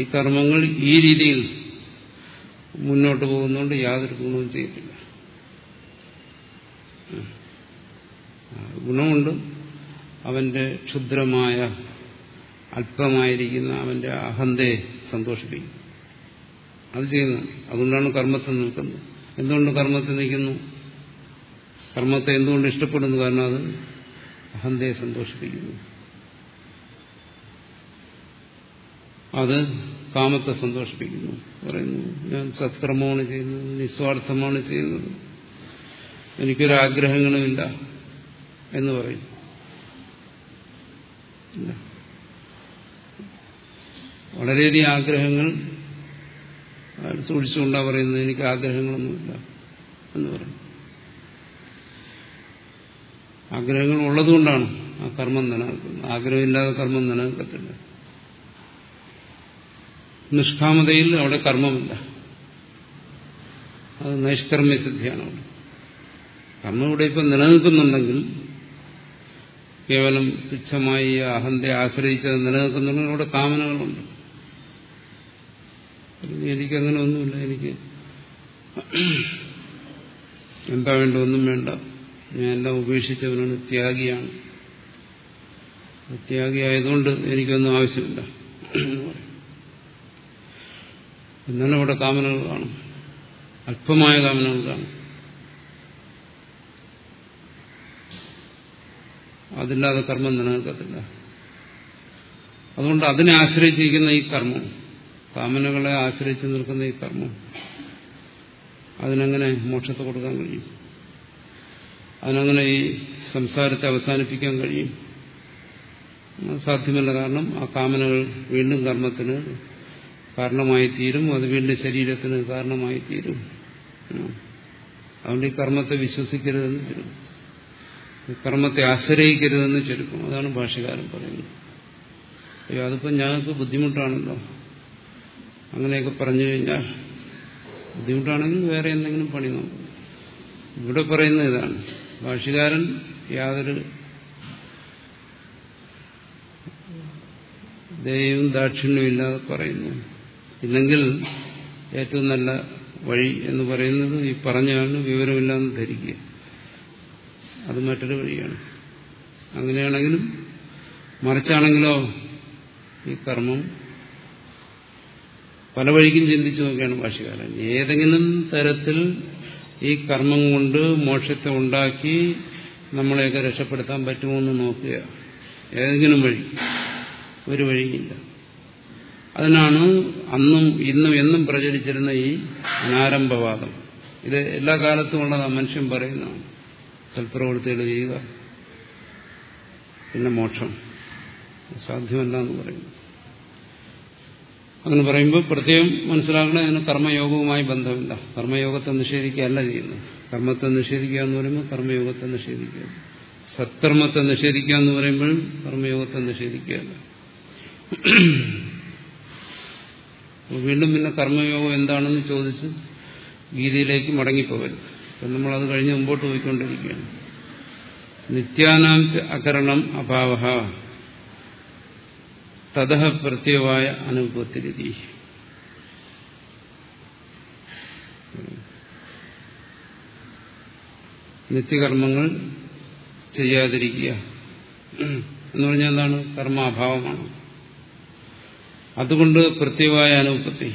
ഈ കർമ്മങ്ങൾ ഈ രീതിയിൽ മുന്നോട്ട് പോകുന്നതുകൊണ്ട് യാതൊരു ഗുണവും ചെയ്യത്തില്ല. ഗുണമുണ്ട്. അവന്റെ ക്ഷുദ്രമായ അല്പമായിരിക്കുന്ന അവന്റെ അഹന്തയെ സന്തോഷിപ്പിക്കും. അത് ചെയ്യുന്നു. അതുകൊണ്ടാണ് കർമ്മത്തിൽ നിൽക്കുന്നത്. എന്തുകൊണ്ട് കർമ്മത്തിൽ നിൽക്കുന്നു? കർമ്മത്തെ എന്തുകൊണ്ട് ഇഷ്ടപ്പെടുന്നു കാരണം അത് അഹന്തയെ സന്തോഷിപ്പിക്കുന്നു. അത് കാമത്തെ സന്തോഷിപ്പിക്കുന്നു. പറയുന്നു ഞാൻ സത്കർമ്മമാണ് ചെയ്യുന്നത് നിസ്വാർത്ഥമാണ് ചെയ്യുന്നത്. എനിക്കൊരാഗ്രഹങ്ങളുമില്ല. എന്ന് പറയും. വളരെയധികം ആഗ്രഹങ്ങൾ സൂക്ഷിച്ചുകൊണ്ടാണ് പറയുന്നത് എനിക്ക് ആഗ്രഹങ്ങളൊന്നുമില്ല എന്ന് പറയും. ആഗ്രഹങ്ങൾ ഉള്ളതുകൊണ്ടാണ് ആ കർമ്മം നിലനിൽക്കുന്നത് ആഗ്രഹമില്ലാതെ കർമ്മം നിലനിൽക്കത്തില്ല നിഷ്കാമതയിൽ അവിടെ കർമ്മമില്ല. അത് നൈഷ്കർമ്മ്യസിദ്ധിയാണ് അവിടെ. കർമ്മം ഇവിടെ ഇപ്പം നിലനിൽക്കുന്നുണ്ടെങ്കിൽ കേവലം തുച്ഛമായി അഹന്തയെ ആശ്രയിച്ചത് നിലനിൽക്കുന്നുണ്ടെങ്കിൽ അവിടെ കാമനകളുണ്ട്. എനിക്കങ്ങനെ ഒന്നുമില്ല. എനിക്ക് എന്താ വേണ്ട ഒന്നും വേണ്ട. ഞാൻ എല്ലാം ഉപേക്ഷിച്ചവനാണ് ത്യാഗിയാണ്. ത്യാഗിയായതുകൊണ്ട് എനിക്കൊന്നും ആവശ്യമില്ല എന്നാലും അവിടെ കാമനകൾ കാണും. അല്പമായ കാമനകൾ കാണും. അതില്ലാതെ കർമ്മം നിലനിൽക്കത്തില്ല. അതുകൊണ്ട് അതിനെ ആശ്രയിച്ചിരിക്കുന്ന ഈ കർമ്മം കാമനകളെ ആശ്രയിച്ച് നിൽക്കുന്ന ഈ കർമ്മം അതിനെങ്ങനെ മോക്ഷത്തെ കൊടുക്കാൻ കഴിയും. അതിനങ്ങനെ ഈ സംസാരത്തെ അവസാനിപ്പിക്കാൻ കഴിയും. സാധ്യമല്ല കാരണം ആ കാമനകൾ വീണ്ടും കർമ്മത്തിന് കാരണമായി തീരും അത് വീണ്ടും ശരീരത്തിന് കാരണമായി തീരും അതുകൊണ്ട് ഈ കർമ്മത്തെ വിശ്വസിക്കരുതെന്ന് ചുരുക്കും കർമ്മത്തെ ആശ്രയിക്കരുതെന്ന് ചുരുക്കും അതാണ് ഭാഷകാരൻ പറയുന്നത്. അയ്യോ അതിപ്പോൾ ഞങ്ങൾക്ക് ബുദ്ധിമുട്ടാണല്ലോ. അങ്ങനെയൊക്കെ പറഞ്ഞു കഴിഞ്ഞാൽ ബുദ്ധിമുട്ടാണെങ്കിൽ വേറെ എന്തെങ്കിലും പണി നോക്കും. ഇവിടെ പറയുന്നത് ഇതാണ്. ഭാഷകാരൻ യാതൊരു ദയവും ദാക്ഷിണ്യവും ഇല്ലാതെ പറയുന്നു. ഇല്ലെങ്കിൽ ഏറ്റവും നല്ല വഴി എന്ന് പറയുന്നത് ഈ പറഞ്ഞാണ് വിവരമില്ലാന്ന് ധരിക്കുക. അത് മറ്റൊരു വഴിയാണ്. അങ്ങനെയാണെങ്കിലും മറിച്ചാണെങ്കിലോ ഈ കർമ്മം പല വഴിക്കും ചിന്തിച്ചു നോക്കുകയാണ് ഭാഷകാരൻ ഏതെങ്കിലും തരത്തിൽ ഈ കർമ്മം കൊണ്ട് മോക്ഷത്തെ ഉണ്ടാക്കി നമ്മളെയൊക്കെ രക്ഷപ്പെടുത്താൻ പറ്റുമോ എന്ന് നോക്കുക. ഏതെങ്കിലും വഴി. ഒരു വഴിയില്ല. അതിനാണ് അന്നും ഇന്നും എന്നും പ്രചരിച്ചിരുന്ന ഈ അനാരംഭവാദം. ഇത് എല്ലാ കാലത്തും ഉള്ളതാണ് മനുഷ്യൻ പറയുന്നതാണ്. സൽപ്രവൃത്തികൾ ചെയ്യുക. പിന്നെ മോക്ഷം. സാധ്യമല്ല എന്ന് പറയുന്നു. അങ്ങനെ പറയുമ്പോൾ പ്രത്യേകം മനസ്സിലാക്കണം അതിന് കർമ്മയോഗവുമായി ബന്ധമില്ല. കർമ്മയോഗത്തെ നിഷേധിക്കുകയല്ല ചെയ്യുന്നത്. കർമ്മത്തെ നിഷേധിക്കുക എന്ന് പറയുമ്പോൾ കർമ്മയോഗത്തെ നിഷേധിക്കുക. സത്കർമ്മത്തെ നിഷേധിക്കുക എന്ന് പറയുമ്പോഴും കർമ്മയോഗത്തെ നിഷേധിക്കുകയല്ല. വീണ്ടും പിന്നെ കർമ്മയോഗം എന്താണെന്ന് ചോദിച്ച് ഗീതയിലേക്ക് മടങ്ങിപ്പോകരുത്. അപ്പം അത് കഴിഞ്ഞ് മുമ്പോട്ട് പോയിക്കൊണ്ടിരിക്കുകയാണ്. നിത്യാനാംശ അകരണം അഭാവ തതഹ പ്രത്യവായ അനുപത്തിരിതി നിത്യകർമ്മങ്ങൾ ചെയ്യാതിരിക്കുക. എന്ന് പറഞ്ഞാൽ എന്താണ്? കർമാഭാവമാണ്. അതുകൊണ്ട് പ്രത്യവായ അനുപത്തി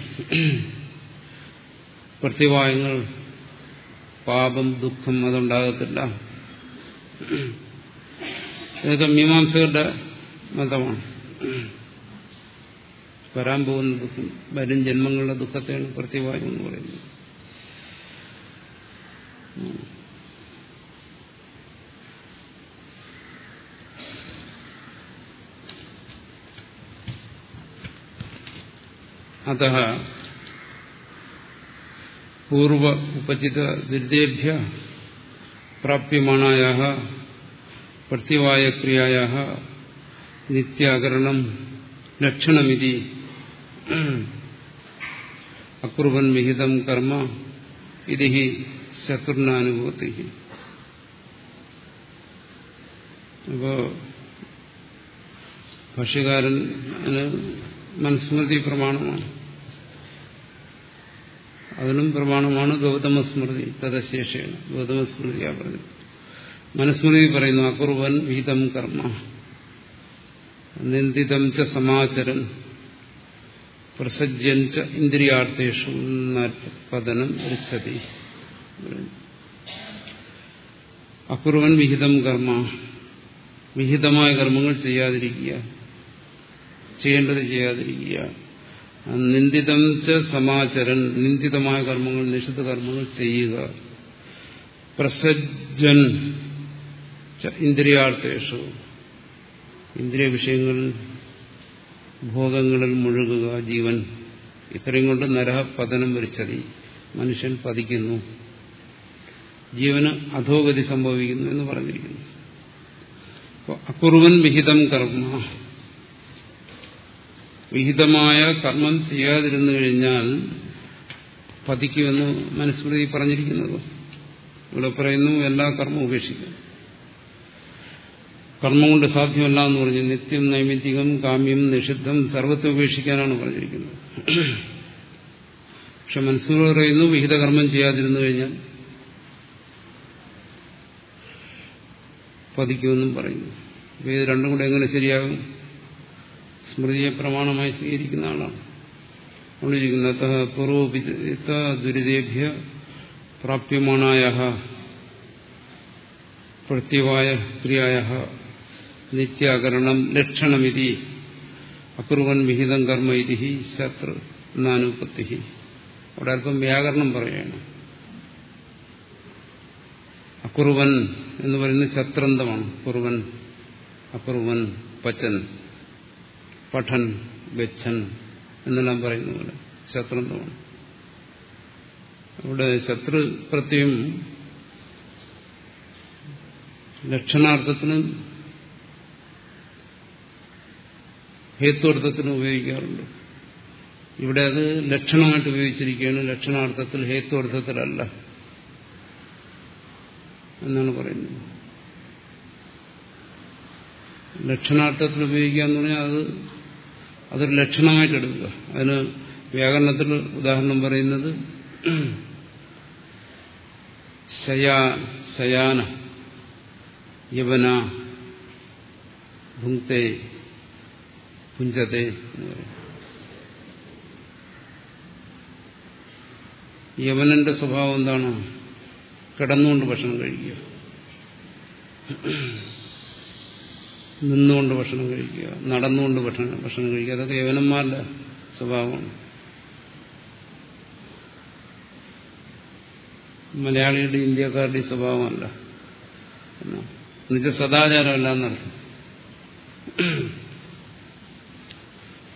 പ്രത്യവായങ്ങൾ പാപം ദുഃഖം അതുണ്ടാകത്തില്ല. ഇതൊക്കെ മീമാംസകരുടെ മതമാണ്. വരാൻ പോകുന്ന ദുഃഖം വരും ജന്മങ്ങളുടെ ദുഃഖത്തെയാണ് പ്രത്യവായം എന്ന് പറയുന്നത്. അത പൂർവ ഉപചിത ദുരിതേഭ്യ പ്രാപ്യമാണായ പ്രത്യവായ നിത്യാകരണം ലക്ഷണമിതി അകുർവൻ വിഹിതം കർമ്മ ഇത് ശത്രുനാനുഭവത്തി അപ്പോ ഭക്ഷ്യകാരൻ മനുസ്മൃതി പ്രമാണമാണ്. അതിനും പ്രമാണമാണ് ഗൗതമ ഗൗതമസ്മൃതി തദശേഷയാണ് ഗൗതമസ്മൃതിയാ പറഞ്ഞത്. മനുസ്മൃതി പറയുന്നു അകുർവൻ വിഹിതം കർമ്മ. നിന്ദിതം ച സമാചരൻ. പ്രസജ്യൻ ച ഇന്ദ്രിയാർത്ഥേഷു പതനം ഋച്ഛതി അകുർവൻ വിഹിതം കർമ്മ. വിഹിതമായ കർമ്മങ്ങൾ ചെയ്യാതിരിക്കുക. ചെയ്യേണ്ടത് ചെയ്യാതിരിക്കുക. നിന്ദിതം ച സമാചരൻ. നിന്ദിതമായ കർമ്മങ്ങൾ നിഷിദ്ധ കർമ്മങ്ങൾ ചെയ്യുക. പ്രസജ്ജൻ ഇന്ദ്രിയാർത്ഥേഷു. ഇന്ദ്രിയ വിഷയങ്ങളിൽ ഭോഗങ്ങളിൽ മുഴുകുക ജീവൻ. ഇത്രയും കൊണ്ട് നരഹ പതനം വരിച്ചതി. മനുഷ്യൻ പതിക്കുന്നു. ജീവന് അധോഗതി സംഭവിക്കുന്നു എന്ന് പറഞ്ഞിരിക്കുന്നു. അക്കുറുവൻ വിഹിതം കർമ്മ. വിഹിതമായ കർമ്മം ചെയ്യാതിരുന്നു കഴിഞ്ഞാൽ പതിക്കുമെന്ന് മനുസ്മൃതി പറഞ്ഞിരിക്കുന്നത്. ഇവിടെ പറയുന്നു എല്ലാ കർമ്മവും ഉപേക്ഷിക്കും. കർമ്മം കൊണ്ട് സാധ്യമല്ല എന്ന് പറഞ്ഞു നിത്യം നൈമിത്തികം കാമ്യം നിഷിദ്ധം സർവത്തെ ഉപേക്ഷിക്കാനാണ് പറഞ്ഞിരിക്കുന്നത്. പക്ഷെ മനസ്സൂർ പറയുന്നു വിഹിത കർമ്മം ചെയ്യാതിരുന്നു കഴിഞ്ഞാൽ പതിക്കുമെന്നും പറയുന്നു. ഇത് രണ്ടും കൂടെ എങ്ങനെ ശരിയാകും? സ്മൃതിയെ പ്രമാണമായി സ്വീകരിക്കുന്ന ആളാണ്. കൊണ്ടിരിക്കുന്നത് പൂർവോപിത ദുരിതേഭ്യ പ്രാപ്യമാണായ പ്രത്യവായ ക്രിയായ നിത്യാകരണം ലക്ഷണമിതി അപൂർവൻ വിഹിതം കർമ്മ ഇതിഹി ശത്രു നാനുപത്തി അവിടെ അല്പം വ്യാകരണം പറയുകയാണ് അക്കുറുവൻ എന്ന് പറയുന്നത് ശത്രന്തമാണ്. കുറുവൻ അക്കുറുവൻ പച്ചൻ പഠൻ ഗച്ഛൻ എന്നെല്ലാം പറയുന്ന പോലെ ശത്രന്തമാണ്. അവിടെ ശത്രു പ്രത്യം ലക്ഷണാർത്ഥത്തിനും ഹേത്വർത്ഥത്തിനും ഉപയോഗിക്കാറുണ്ട്. ഇവിടെ അത് ലക്ഷണമായിട്ട് ഉപയോഗിച്ചിരിക്കുകയാണ്. ലക്ഷണാർത്ഥത്തിൽ ഹേത്വർത്ഥത്തിലല്ല എന്നാണ് പറയുന്നത്. ലക്ഷണാർത്ഥത്തിൽ ഉപയോഗിക്കുക എന്ന് പറഞ്ഞാൽ അത് അതൊരു ലക്ഷണമായിട്ട് എടുക്കുക. അതിന് വ്യാകരണത്തിൽ ഉദാഹരണം പറയുന്നത് യവന ഭുങ്ക്തെ പുഞ്ചത്തെ യമനന്റെ സ്വഭാവം എന്താണ്? കിടന്നുകൊണ്ട് ഭക്ഷണം കഴിക്കുക. നിന്നുകൊണ്ട് ഭക്ഷണം കഴിക്കുക. നടന്നുകൊണ്ട് ഭക്ഷണം ഭക്ഷണം കഴിക്കുക. അതൊക്കെ യവനന്മാരുടെ സ്വഭാവമാണ്. മലയാളിയുടെ ഇന്ത്യക്കാരുടെ സ്വഭാവമല്ല. നിജ സദാചാരമല്ല എന്നർത്ഥം.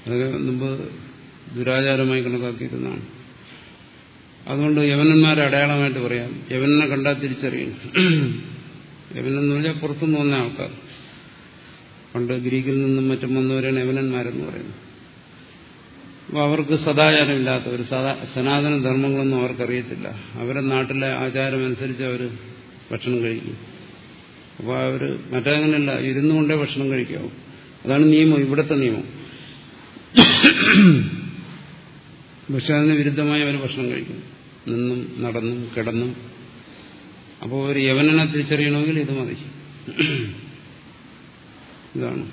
അതൊക്കെ മുമ്പ് ദുരാചാരമായി കണക്കാക്കിയിരുന്നതാണ്. അതുകൊണ്ട് യവനന്മാരെ അടയാളമായിട്ട് പറയാം. യവനെ കണ്ടാൽ തിരിച്ചറിയും. യവനെന്ന് പറഞ്ഞാൽ പുറത്തുനിന്ന് വന്ന ആൾക്കാർ. പണ്ട് ഗ്രീക്കിൽ നിന്നും മറ്റും വന്നവരാണ് യവനന്മാരെന്ന് പറയുന്നത്. അപ്പോൾ അവർക്ക് സദാചാരമില്ലാത്തവർ സദാ സനാതന ധർമ്മങ്ങളൊന്നും അവർക്കറിയത്തില്ല. അവരുടെ നാട്ടിലെ ആചാരം അനുസരിച്ച് അവർ ഭക്ഷണം കഴിക്കും. അപ്പോൾ അവർ മറ്റങ്ങനെയല്ല ഇരുന്നു കൊണ്ടേ ഭക്ഷണം കഴിക്കാവും. അതാണ് നിയമം ഇവിടുത്തെ നിയമം. പക്ഷെ അതിന് വിരുദ്ധമായി അവർ ഭക്ഷണം കഴിക്കുന്നു. നിന്നും നടന്നും കിടന്നും. അപ്പോൾ ഒരു യവനനെ തിരിച്ചറിയണമെങ്കിൽ ഇത് മതി. ഇതാണ്.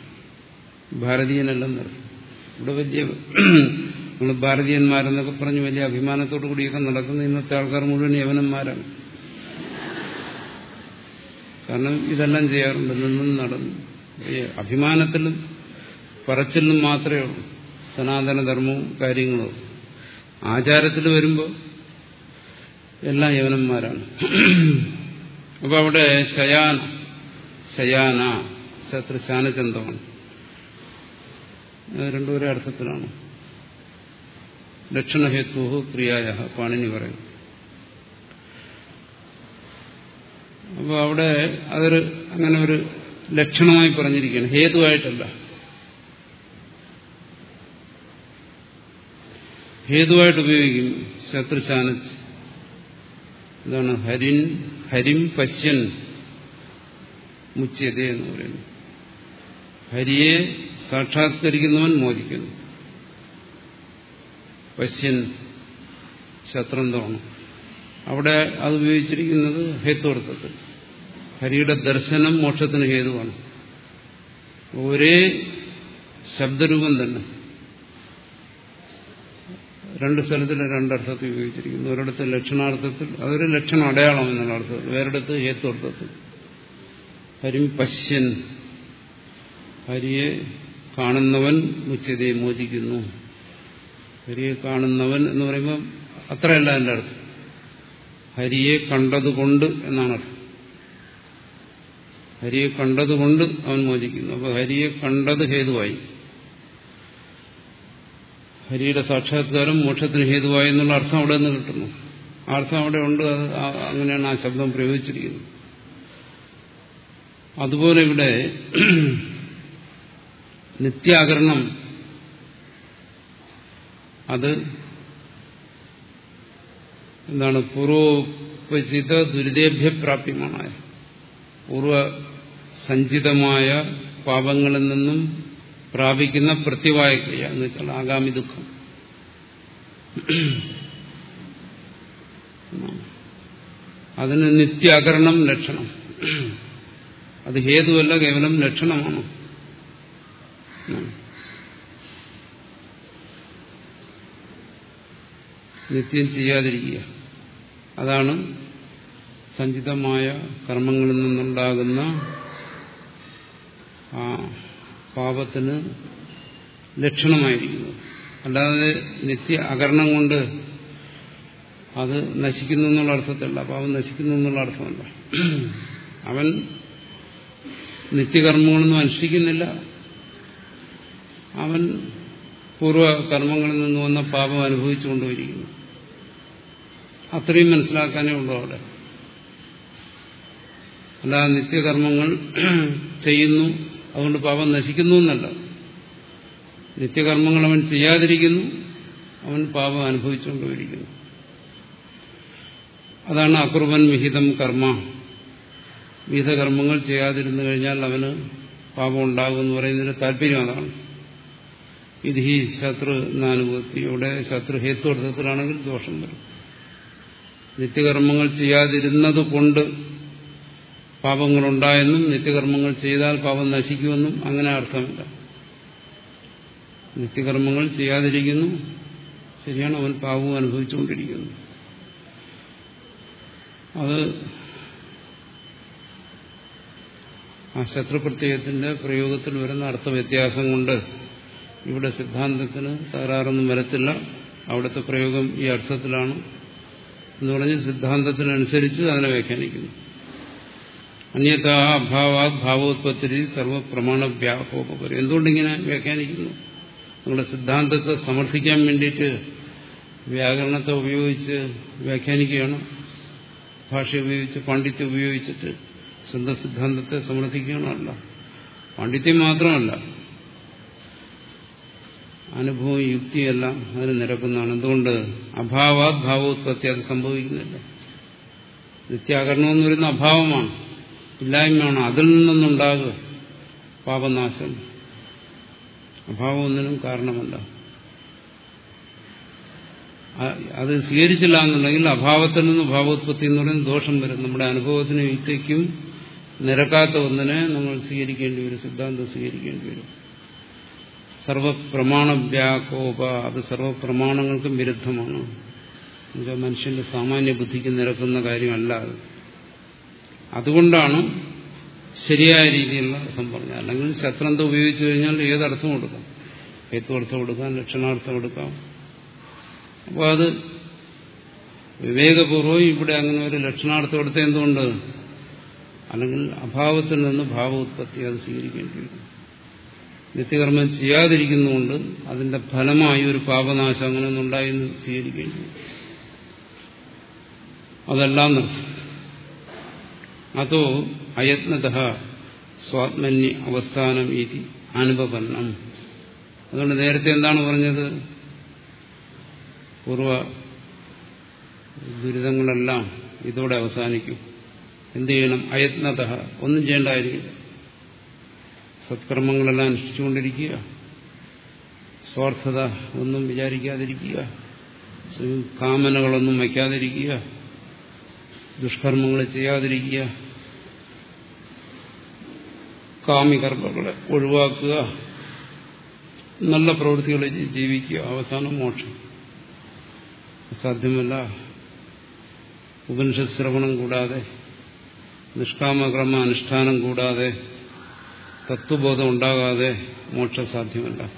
ഭാരതീയനല്ലെന്നർത്ഥം ഇവിടെ വലിയ നമ്മൾ ഭാരതീയന്മാരെന്നൊക്കെ പറഞ്ഞ് വലിയ അഭിമാനത്തോടു കൂടിയൊക്കെ നടക്കുന്ന ഇന്നത്തെ ആൾക്കാർ മുഴുവൻ യവനന്മാരാണ്. കാരണം ഇതെല്ലാം ചെയ്യാറുണ്ട്. നിന്നും നടന്നു. അഭിമാനത്തിലും പറച്ചിലും മാത്രമേ ഉള്ളൂ. സനാതനധർമ്മവും കാര്യങ്ങളും ആചാരത്തിൽ വരുമ്പോൾ എല്ലാം യവനന്മാരാണ്. അപ്പൊ അവിടെ ശയാന ശയാന ശത്രു ശാനചന്തമാണ്. രണ്ടും അർത്ഥത്തിലാണ്. ദക്ഷിണഹേത്തു ക്രിയായ പാണിനി പറയും. അപ്പോൾ അവിടെ അതൊരു അങ്ങനെ ഒരു ലക്ഷണമായി പറഞ്ഞിരിക്കുകയാണ്. ഹേതുവായിട്ടല്ല. ഹേതുവായിട്ട് ഉപയോഗിക്കും. ശത്രുശാന ഹരിൻ ഹരിം പശ്യൻ മുച്ചത എന്ന് പറയുന്നു. ഹരിയെ സാക്ഷാത്കരിക്കുന്നവൻ മോചിക്കുന്നു. പശ്യൻ ശത്രന്തമാണ് അവിടെ അത് ഉപയോഗിച്ചിരിക്കുന്നത് ഹേത്വർത്ഥത്തിൽ. ഹരിയുടെ ദർശനം മോക്ഷത്തിന് ഹേതുവാണ്. ഒരേ ശബ്ദരൂപം തന്നെ. രണ്ട് സ്ഥലത്തിൽ രണ്ടർത്ഥത്തിൽ ഉപയോഗിച്ചിരിക്കുന്നു ഒരിടത്ത് ലക്ഷണാർത്ഥത്തിൽ അതൊരു ലക്ഷണ അടയാളം എന്നുള്ള അർത്ഥത്തിൽ. വേറെടുത്ത് ഹേത്വർത്ഥത്തിൽ. ഹരിം പശ്യൻ. ഹരിയെ കാണുന്നവൻ മുച്ചതയെ മോചിക്കുന്നു. ഹരിയെ കാണുന്നവൻ എന്ന് പറയുമ്പോൾ അത്രയല്ല എന്റെ അർത്ഥം. ഹരിയെ കണ്ടതുകൊണ്ട് എന്നാണ് അർത്ഥം. ഹരിയെ കണ്ടതുകൊണ്ട് അവൻ മോചിക്കുന്നു. അപ്പോൾ ഹരിയെ കണ്ടത് ഹേതുവായി. ഹരിയുടെ സാക്ഷാത്കാരം മോക്ഷത്തിന് ഹേതുവായി എന്നുള്ള അർത്ഥം അവിടെ നിന്ന് കിട്ടുന്നു. അർത്ഥം അവിടെ ഉണ്ട് അങ്ങനെയാണ് ആ ശബ്ദം പ്രയോഗിച്ചിരിക്കുന്നത്. അതുപോലെ ഇവിടെ നിത്യാകരണം അത് എന്താണ് പൂർവോപചിത ദുരിതേഭ്യപ്രാപ്യമാണ്. പൂർവ സഞ്ചിതമായ പാപങ്ങളിൽ നിന്നും പ്രാപിക്കുന്ന പ്രത്യവായ ക്രിയ എന്ന് വെച്ചാൽ ആഗാമി ദുഃഖം. അതിന് നിത്യാകരണം ലക്ഷണം. അത് ഹേതുവല്ല കേവലം ലക്ഷണമാണ്. നിത്യം ചെയ്യാതിരിക്കുക. അതാണ് സഞ്ചിതമായ കർമ്മങ്ങളിൽ നിന്നുണ്ടാകുന്ന ആ പാപത്തിന് ലക്ഷണമായിരിക്കുന്നത് അല്ലാതെ നിത്യ അകരണം കൊണ്ട് അത് നശിക്കുന്നു എന്നുള്ള അർത്ഥത്തിലല്ല. പാപം നശിക്കുന്നു എന്നുള്ള അർത്ഥമല്ല. അവൻ നിത്യകർമ്മങ്ങളൊന്നും അനുഷ്ഠിക്കുന്നില്ല. അവൻ പൂർവകർമ്മങ്ങളിൽ നിന്ന് വന്ന പാപം അനുഭവിച്ചുകൊണ്ടുപോയിരിക്കുന്നു അത്രയും മനസ്സിലാക്കാനേ ഉള്ളൂ അവിടെ. അല്ലാതെ നിത്യകർമ്മങ്ങൾ ചെയ്യുന്നു. അതുകൊണ്ട് പാപം നശിക്കുന്നു എന്നല്ല. നിത്യകർമ്മങ്ങൾ അവൻ ചെയ്യാതിരിക്കുന്നു അവൻ പാപം അനുഭവിച്ചുകൊണ്ടേയിരിക്കുന്നു അതാണ് അകുർവൻ വിഹിതം കർമ്മ. വിഹിതകർമ്മങ്ങൾ ചെയ്യാതിരുന്നു കഴിഞ്ഞാൽ അവന് പാപം ഉണ്ടാകും എന്ന് പറയുന്നതിന് താല്പര്യം അതാണ്. ഇത് ഈ ശത്രു എന്നാനുഭൂതിയുടെ ശത്രു ഹേത്വർത്ഥത്തിലാണെങ്കിൽ ദോഷം വരും. നിത്യകർമ്മങ്ങൾ ചെയ്യാതിരുന്നത് കൊണ്ട് പാപങ്ങളുണ്ടായെന്നും നിത്യകർമ്മങ്ങൾ ചെയ്താൽ പാപം നശിക്കുമെന്നും അങ്ങനെ അർത്ഥമില്ല. നിത്യകർമ്മങ്ങൾ ചെയ്യാതിരിക്കുന്നു. ശരിയാണ് അവൻ പാപവും അനുഭവിച്ചുകൊണ്ടിരിക്കുന്നു. അത് ആ ശത്രുപ്രത്യയത്തിന്റെ പ്രയോഗത്തിൽ വരുന്ന അർത്ഥവ്യത്യാസം കൊണ്ട് ഇവിടെ സിദ്ധാന്തത്തിന് തകരാറൊന്നും വരത്തില്ല. അവിടുത്തെ പ്രയോഗം ഈ അർത്ഥത്തിലാണ് എന്ന് പറഞ്ഞ് സിദ്ധാന്തത്തിനനുസരിച്ച് അതിനെ വ്യാഖ്യാനിക്കുന്നു. അന്യത അഭാവാത് ഭാവോത്പത്തി സർവപ്രമാണ വ്യാപോപരി എന്തുകൊണ്ടിങ്ങനെ വ്യാഖ്യാനിക്കുന്നു? നിങ്ങളുടെ സിദ്ധാന്തത്തെ സമർത്ഥിക്കാൻ വേണ്ടിയിട്ട് വ്യാകരണത്തെ ഉപയോഗിച്ച് വ്യാഖ്യാനിക്കുകയാണ്. ഭാഷ ഉപയോഗിച്ച് പാണ്ഡിത്യം ഉപയോഗിച്ചിട്ട് സ്വന്തം സിദ്ധാന്തത്തെ സമർത്ഥിക്കുകയാണല്ല. പാണ്ഡിത്യം മാത്രമല്ല അനുഭവം യുക്തിയെല്ലാം അതിന് നിരക്കുന്നതാണ്. എന്തുകൊണ്ട് അഭാവാത് ഭാവോത്പത്തി അത് സംഭവിക്കുന്നില്ല? നിത്യാകരണം എന്ന് പറയുന്ന അഭാവമാണ്. ഇല്ലായ്മയാണ്? അതിൽ നിന്നുണ്ടാകുക പാപനാശം. അഭാവം ഒന്നിനും കാരണമല്ല അത് സ്വീകരിച്ചില്ല എന്നുണ്ടെങ്കിൽ അഭാവത്തിൽ നിന്ന് ഭാവോത്പത്തി എന്ന് പറയുന്നത് ദോഷം വരും. നമ്മുടെ അനുഭവത്തിന് യുക്തിക്കും നിരക്കാത്ത ഒന്നിനെ നമ്മൾ സ്വീകരിക്കേണ്ടി വരും സിദ്ധാന്തം സ്വീകരിക്കേണ്ടി വരും. സർവപ്രമാണ വ്യാകോപ അത് സർവപ്രമാണങ്ങൾക്കും വിരുദ്ധമാണ്. എന്നുവെച്ചാൽ മനുഷ്യന്റെ സാമാന്യ ബുദ്ധിക്ക് നിരക്കുന്ന കാര്യമല്ല അത്. അതുകൊണ്ടാണ് ശരിയായ രീതിയിലുള്ള അർത്ഥം പറഞ്ഞത്. അല്ലെങ്കിൽ ശത്രുന്ത ഉപയോഗിച്ചു കഴിഞ്ഞാൽ ഏതർത്ഥം കൊടുക്കാം? ഹേത്വർത്ഥം കൊടുക്കാം? ലക്ഷണാർത്ഥം കൊടുക്കാം? അപ്പോൾ അത് വിവേകപൂർവം ഇവിടെ അങ്ങനെ ഒരു ലക്ഷണാർത്ഥം എടുത്ത എന്തുകൊണ്ട്? അല്ലെങ്കിൽ അഭാവത്തിൽ നിന്ന് ഭാവോത്പത്തി അത് സ്വീകരിക്കേണ്ടി വരും. നിത്യകർമ്മം ചെയ്യാതിരിക്കുന്നതുകൊണ്ട് അതിന്റെ ഫലമായി ഒരു പാപനാശം അങ്ങനെ ഒന്നുണ്ടായി സ്വീകരിക്കേണ്ടി വരും. അതെല്ലാം നിർത്തും അതോ അയത്നത സ്വാത്മന്യ അവസ്ഥാനം ഇതി അനുപന്നം അതുകൊണ്ട് നേരത്തെ എന്താണ് പറഞ്ഞത്? പൂർവ ദുരിതങ്ങളെല്ലാം ഇതോടെ അവസാനിക്കും. എന്ത് ചെയ്യണം? അയത്നത ഒന്നും ചെയ്യേണ്ടായിരിക്കില്ല. സത്കർമ്മങ്ങളെല്ലാം അനുഷ്ഠിച്ചുകൊണ്ടിരിക്കുക. സ്വാർത്ഥത ഒന്നും വിചാരിക്കാതിരിക്കുക. കാമനകളൊന്നും വയ്ക്കാതിരിക്കുക. ദുഷ്കർമ്മങ്ങൾ ചെയ്യാതിരിക്കുക. കാമികർമ്മങ്ങളെ ഒഴിവാക്കുക. നല്ല പ്രവൃത്തികളെ ജീവിക്കുക. അവസാനം മോക്ഷം. സാധ്യമല്ല ഉപനിഷത് ശ്രവണം കൂടാതെ നിഷ്കാമകർമ്മ അനുഷ്ഠാനം കൂടാതെ തത്വബോധം ഉണ്ടാകാതെ മോക്ഷം സാധ്യമല്ല.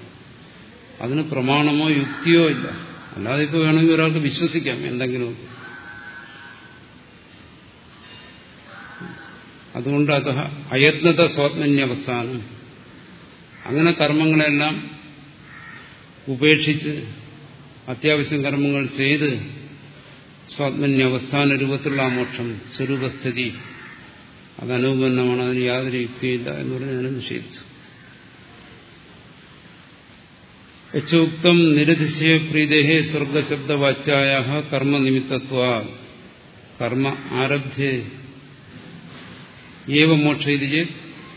അതിന് പ്രമാണമോ യുക്തിയോ ഇല്ല. അല്ലാതെ ഇപ്പോൾ വേണമെങ്കിൽ ഒരാൾക്ക് വിശ്വസിക്കാം. എന്തെങ്കിലും അതുകൊണ്ട് അത് അയത്നത സ്വാത്മന്യവസ്ഥാനം. അങ്ങനെ കർമ്മങ്ങളെല്ലാം ഉപേക്ഷിച്ച് അത്യാവശ്യം കർമ്മങ്ങൾ ചെയ്ത് സ്വാത്മന്യവസ്ഥാന രൂപത്തിലുള്ള മോക്ഷം സ്വരൂപസ്ഥിതി അത് അനുപന്നമാണ് അതിന് യാതൊരു യുക്തിയില്ല എന്ന് പറഞ്ഞാണ് നിഷേധിച്ചത് നിഷേധിച്ചു. യച്ചോക്തം നിരതിശയ പ്രീതേഹേ സ്വർഗശബ്ദവാച്യായ കർമ്മനിമിത്തത്വ. കർമ്മ ആരഭ്യേ ഏവ മോക്ഷ ഇത്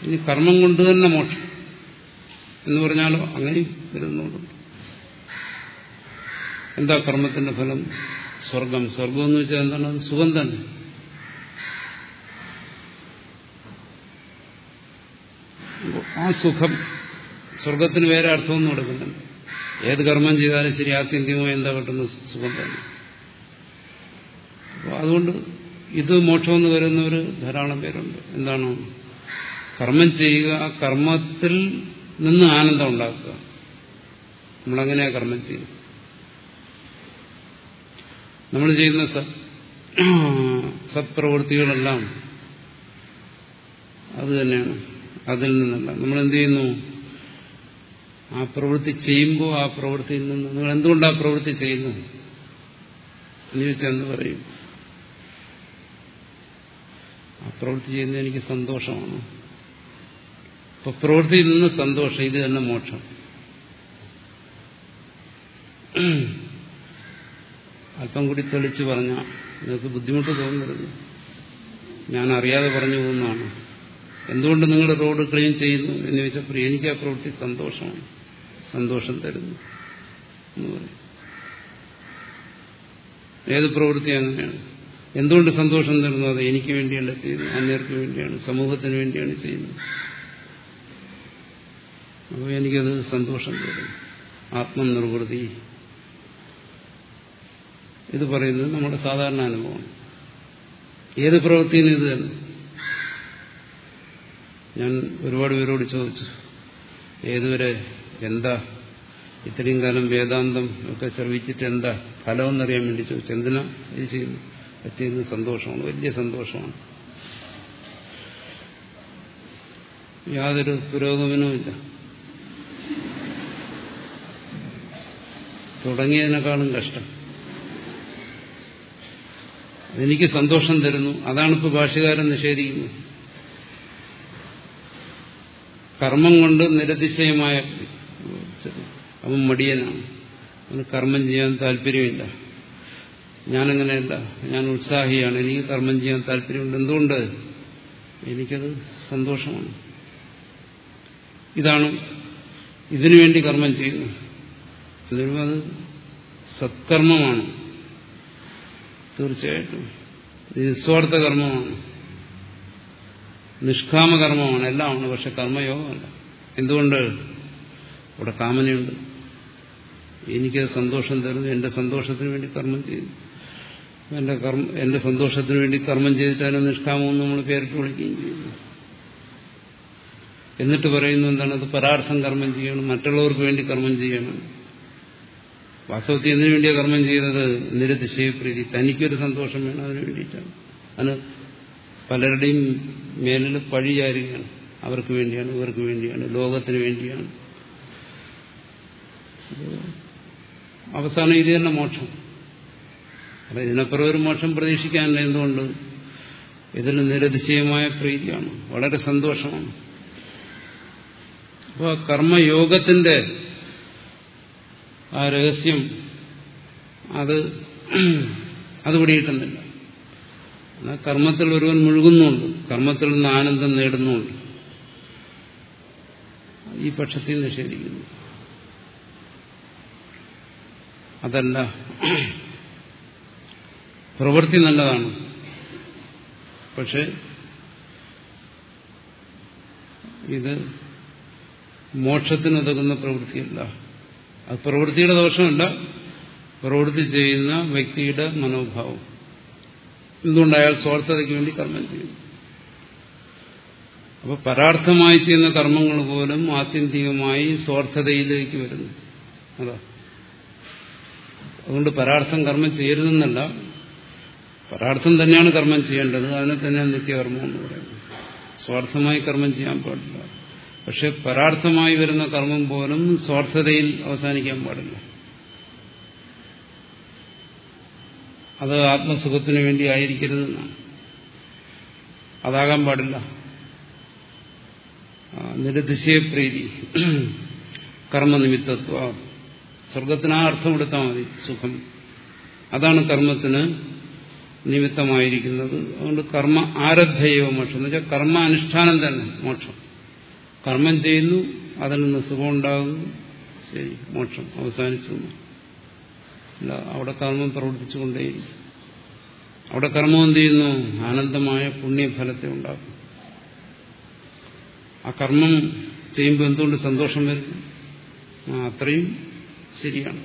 ഇനി കർമ്മം കൊണ്ട് തന്നെ മോക്ഷം. എന്ന് പറഞ്ഞാലോ അങ്ങനെ വരുന്നുണ്ട്. എന്താ കർമ്മത്തിന്റെ ഫലം? സ്വർഗം. സ്വർഗം എന്ന് വെച്ചാൽ എന്താണ്? അത് സുഖം തന്നെ. ആ സുഖം സ്വർഗത്തിന് വേറെ അർത്ഥമൊന്നും കൊടുക്കുന്നുണ്ട് ഏത് കർമ്മം ചെയ്താലും ശരി ആത്യന്തികമായി എന്താ കിട്ടുന്ന സുഖം തന്നെ. അതുകൊണ്ട് ഇത് മോക്ഷമെന്ന് വരുന്നവർ ധാരാളം പേരുണ്ട്. എന്താണ്? കർമ്മം ചെയ്യുക ആ കർമ്മത്തിൽ നിന്ന് ആനന്ദം ഉണ്ടാക്കുക. നമ്മളങ്ങനെയാ കർമ്മം ചെയ്യുന്നത്. നമ്മൾ ചെയ്യുന്ന സത്പ്രവൃത്തികളെല്ലാം അത് തന്നെയാണ്. അതിൽ നിന്നല്ല. നമ്മൾ എന്ത് ചെയ്യുന്നു ആ പ്രവൃത്തി ചെയ്യുമ്പോൾ ആ പ്രവൃത്തിയിൽ നിന്ന് നിങ്ങൾ എന്തുകൊണ്ട് ആ പ്രവൃത്തി ചെയ്യുന്നു എന്ന് ചോദിച്ചാൽ എന്ന് പറയും? ആ പ്രവൃത്തി ചെയ്യുന്നത് എനിക്ക് സന്തോഷമാണ്. അപ്പൊ പ്രവൃത്തിയിൽ നിന്ന് സന്തോഷം ഇത് തന്നെ മോക്ഷം. അല്പം കൂടി തെളിച്ച് പറഞ്ഞ നിങ്ങൾക്ക് ബുദ്ധിമുട്ട് തോന്നരുത്. ഞാൻ അറിയാതെ പറഞ്ഞു പോകുന്നതാണ്. എന്തുകൊണ്ട് നിങ്ങൾ റോഡ് ക്ലീൻ ചെയ്യുന്നു എന്ന് ചോദിച്ചപ്പോൾ എനിക്ക് ആ പ്രവൃത്തി സന്തോഷമാണ്. സന്തോഷം തരുന്നു എന്ന് പറയും ഏത് പ്രവൃത്തി അങ്ങനെയാണ്. എന്തുകൊണ്ട് സന്തോഷം തരുന്നു അത് എനിക്ക് വേണ്ടിയല്ല ചെയ്യുന്നത്. അന്യർക്ക് വേണ്ടിയാണ് സമൂഹത്തിന് വേണ്ടിയാണ് ചെയ്യുന്നത്. അപ്പോൾ എനിക്കത് സന്തോഷം തരുന്നു ആത്മനിർവൃതി. ഇത് പറയുന്നത് നമ്മുടെ സാധാരണ അനുഭവമാണ്. ഏത് പ്രവൃത്തിയും ഇത് ഞാൻ ഒരുപാട് പേരോട് ചോദിച്ചു ഏതുവരെ എന്താ? ഇത്രയും കാലം വേദാന്തം ഒക്കെ ശ്രവിച്ചിട്ട് എന്താ? ഫലമെന്നറിയാൻ വേണ്ടി ചോദിച്ചു. എന്തിനാ ഇത് ചെയ്യുന്നു അത് ചെയ്യുന്നത് സന്തോഷമാണ് വലിയ സന്തോഷമാണ്. യാതൊരു പുരോഗമനവുമില്ല തുടങ്ങിയതിനേക്കാളും കഷ്ടം. എനിക്ക് സന്തോഷം തരുന്നു. അതാണ് ഇപ്പോൾ ഭാഷകാരൻ നിഷേധിക്കുന്നത്. കർമ്മം കൊണ്ട് നിരതിശയമായ അവൻ മടിയനാണ്. അവന് കർമ്മം ചെയ്യാൻ താല്പര്യമില്ല. ഞാനങ്ങനെയല്ല ഞാൻ ഉത്സാഹിയാണ് എനിക്ക് കർമ്മം ചെയ്യാൻ താല്പര്യമുണ്ട്. എന്തുകൊണ്ട്? എനിക്കത് സന്തോഷമാണ്. ഇതാണ് ഇതിനു വേണ്ടി കർമ്മം ചെയ്യുന്നു എന്നിരുമ്പോൾ അത് സത്കർമ്മമാണ്. തീർച്ചയായിട്ടും. നിസ്വാർത്ഥ കർമ്മമാണ്. നിഷ്കാമകർമ്മമാണ്. എല്ലാമാണ് പക്ഷെ കർമ്മയോഗമല്ല. എന്തുകൊണ്ട്? ഇവിടെ കാമനയുണ്ട്. എനിക്കത് സന്തോഷം തരുന്നു. എന്റെ സന്തോഷത്തിന് വേണ്ടി കർമ്മം ചെയ്യുന്നു. എന്റെ കർമ്മ എന്റെ സന്തോഷത്തിന് വേണ്ടി കർമ്മം ചെയ്തിട്ടാണ് നിഷ്കാമം നമ്മൾ പേരിട്ട് വിളിക്കുകയും ചെയ്യുന്നു. എന്നിട്ട് പറയുന്നു എന്താണ്? അത് പരാർത്ഥം കർമ്മം ചെയ്യണം മറ്റുള്ളവർക്ക് വേണ്ടി കർമ്മം ചെയ്യണം. വാസ്തവത്തിൽ എന്തിനു വേണ്ടിയാണ് കർമ്മം ചെയ്യുന്നത് നിരതിശയപ്രീതി തനിക്കൊരു സന്തോഷം വേണം അതിനു വേണ്ടിയിട്ടാണ്. അത് പലരുടെയും മേലിൽ പഴിയാരുകയാണ് അവർക്ക് വേണ്ടിയാണ് ഇവർക്ക് വേണ്ടിയാണ് ലോകത്തിന് വേണ്ടിയാണ്. അവസാനം ഇത് തന്നെ മോക്ഷം. അല്ല ഇതിനപ്പുറം ഒരു മോക്ഷം പ്രതീക്ഷിക്കാനില്ല എന്തുകൊണ്ട്? ഇതിൽ നിരതിശയമായ പ്രീതിയാണ്. വളരെ സന്തോഷമാണ്. അപ്പോൾ കർമ്മയോഗത്തിന്റെ ആ രഹസ്യം അത് അത് പിടികിട്ടുന്നില്ല. എന്നാൽ കർമ്മത്തിൽ ഒരുവൻ മുഴുകുന്നുണ്ട്. കർമ്മത്തിൽ നിന്ന് ആനന്ദം നേടുന്നുണ്ട്. ഈ പക്ഷത്തിൽ നിഷേധിക്കുന്നു. അതല്ല പ്രവൃത്തി നല്ലതാണ്. പക്ഷെ ഇത് മോക്ഷത്തിനുതകുന്ന പ്രവൃത്തിയല്ല. അത് പ്രവൃത്തിയുടെ ദോഷമല്ല. പ്രവൃത്തി ചെയ്യുന്ന വ്യക്തിയുടെ മനോഭാവം. എന്തുകൊണ്ട് അയാൾ സ്വാർത്ഥതയ്ക്ക് വേണ്ടി കർമ്മം ചെയ്യുന്നു? അപ്പൊ പരാർത്ഥമായി ചെയ്യുന്ന കർമ്മങ്ങൾ പോലും ആത്യന്തികമായി സ്വാർത്ഥതയിലേക്ക് വരുന്നു. അതാ. അതുകൊണ്ട് പരാർത്ഥം കർമ്മം ചെയ്യരുതെന്നല്ല പരാർത്ഥം തന്നെയാണ് കർമ്മം ചെയ്യേണ്ടത്. അതിനെ തന്നെയാണ് നിത്യകർമ്മം എന്ന് പറയുന്നത് സ്വാർത്ഥമായി കർമ്മം ചെയ്യാൻ പാടില്ല. പക്ഷെ പരാർത്ഥമായി വരുന്ന കർമ്മം പോലും സ്വാർത്ഥതയിൽ അവസാനിക്കാൻ പാടില്ല. അത് ആത്മസുഖത്തിന് വേണ്ടി ആയിരിക്കരുത് അതാകാൻ പാടില്ല. നിരതിശയപ്രീതി കർമ്മനിമിത്തത്വ സ്വർഗത്തിന് ആ അർത്ഥം എടുത്താൽ മതി സുഖം. അതാണ് കർമ്മത്തിന് നിമിത്തമായിരിക്കുന്നത്. അതുകൊണ്ട് കർമ്മ ആരബ്ധയവ മോക്ഷം. എന്ന് വെച്ചാൽ കർമ്മ അനുഷ്ഠാനം തന്നെ മോക്ഷം. കർമ്മം ചെയ്യുന്നു അതിൽ നിന്ന് സുഖമുണ്ടാകുന്നു. ശരി മോക്ഷം അവസാനിച്ചു. അല്ല അവിടെ കർമ്മം പ്രവർത്തിച്ചുകൊണ്ടേയിരിക്കും. അവിടെ കർമ്മം എന്ത് ചെയ്യുന്നു? ആനന്ദമായ പുണ്യഫലത്തെ ഉണ്ടാക്കും. ആ കർമ്മം ചെയ്യുമ്പോൾ എന്തുകൊണ്ട് സന്തോഷം വരും അത്രയും ശരിയാണ്.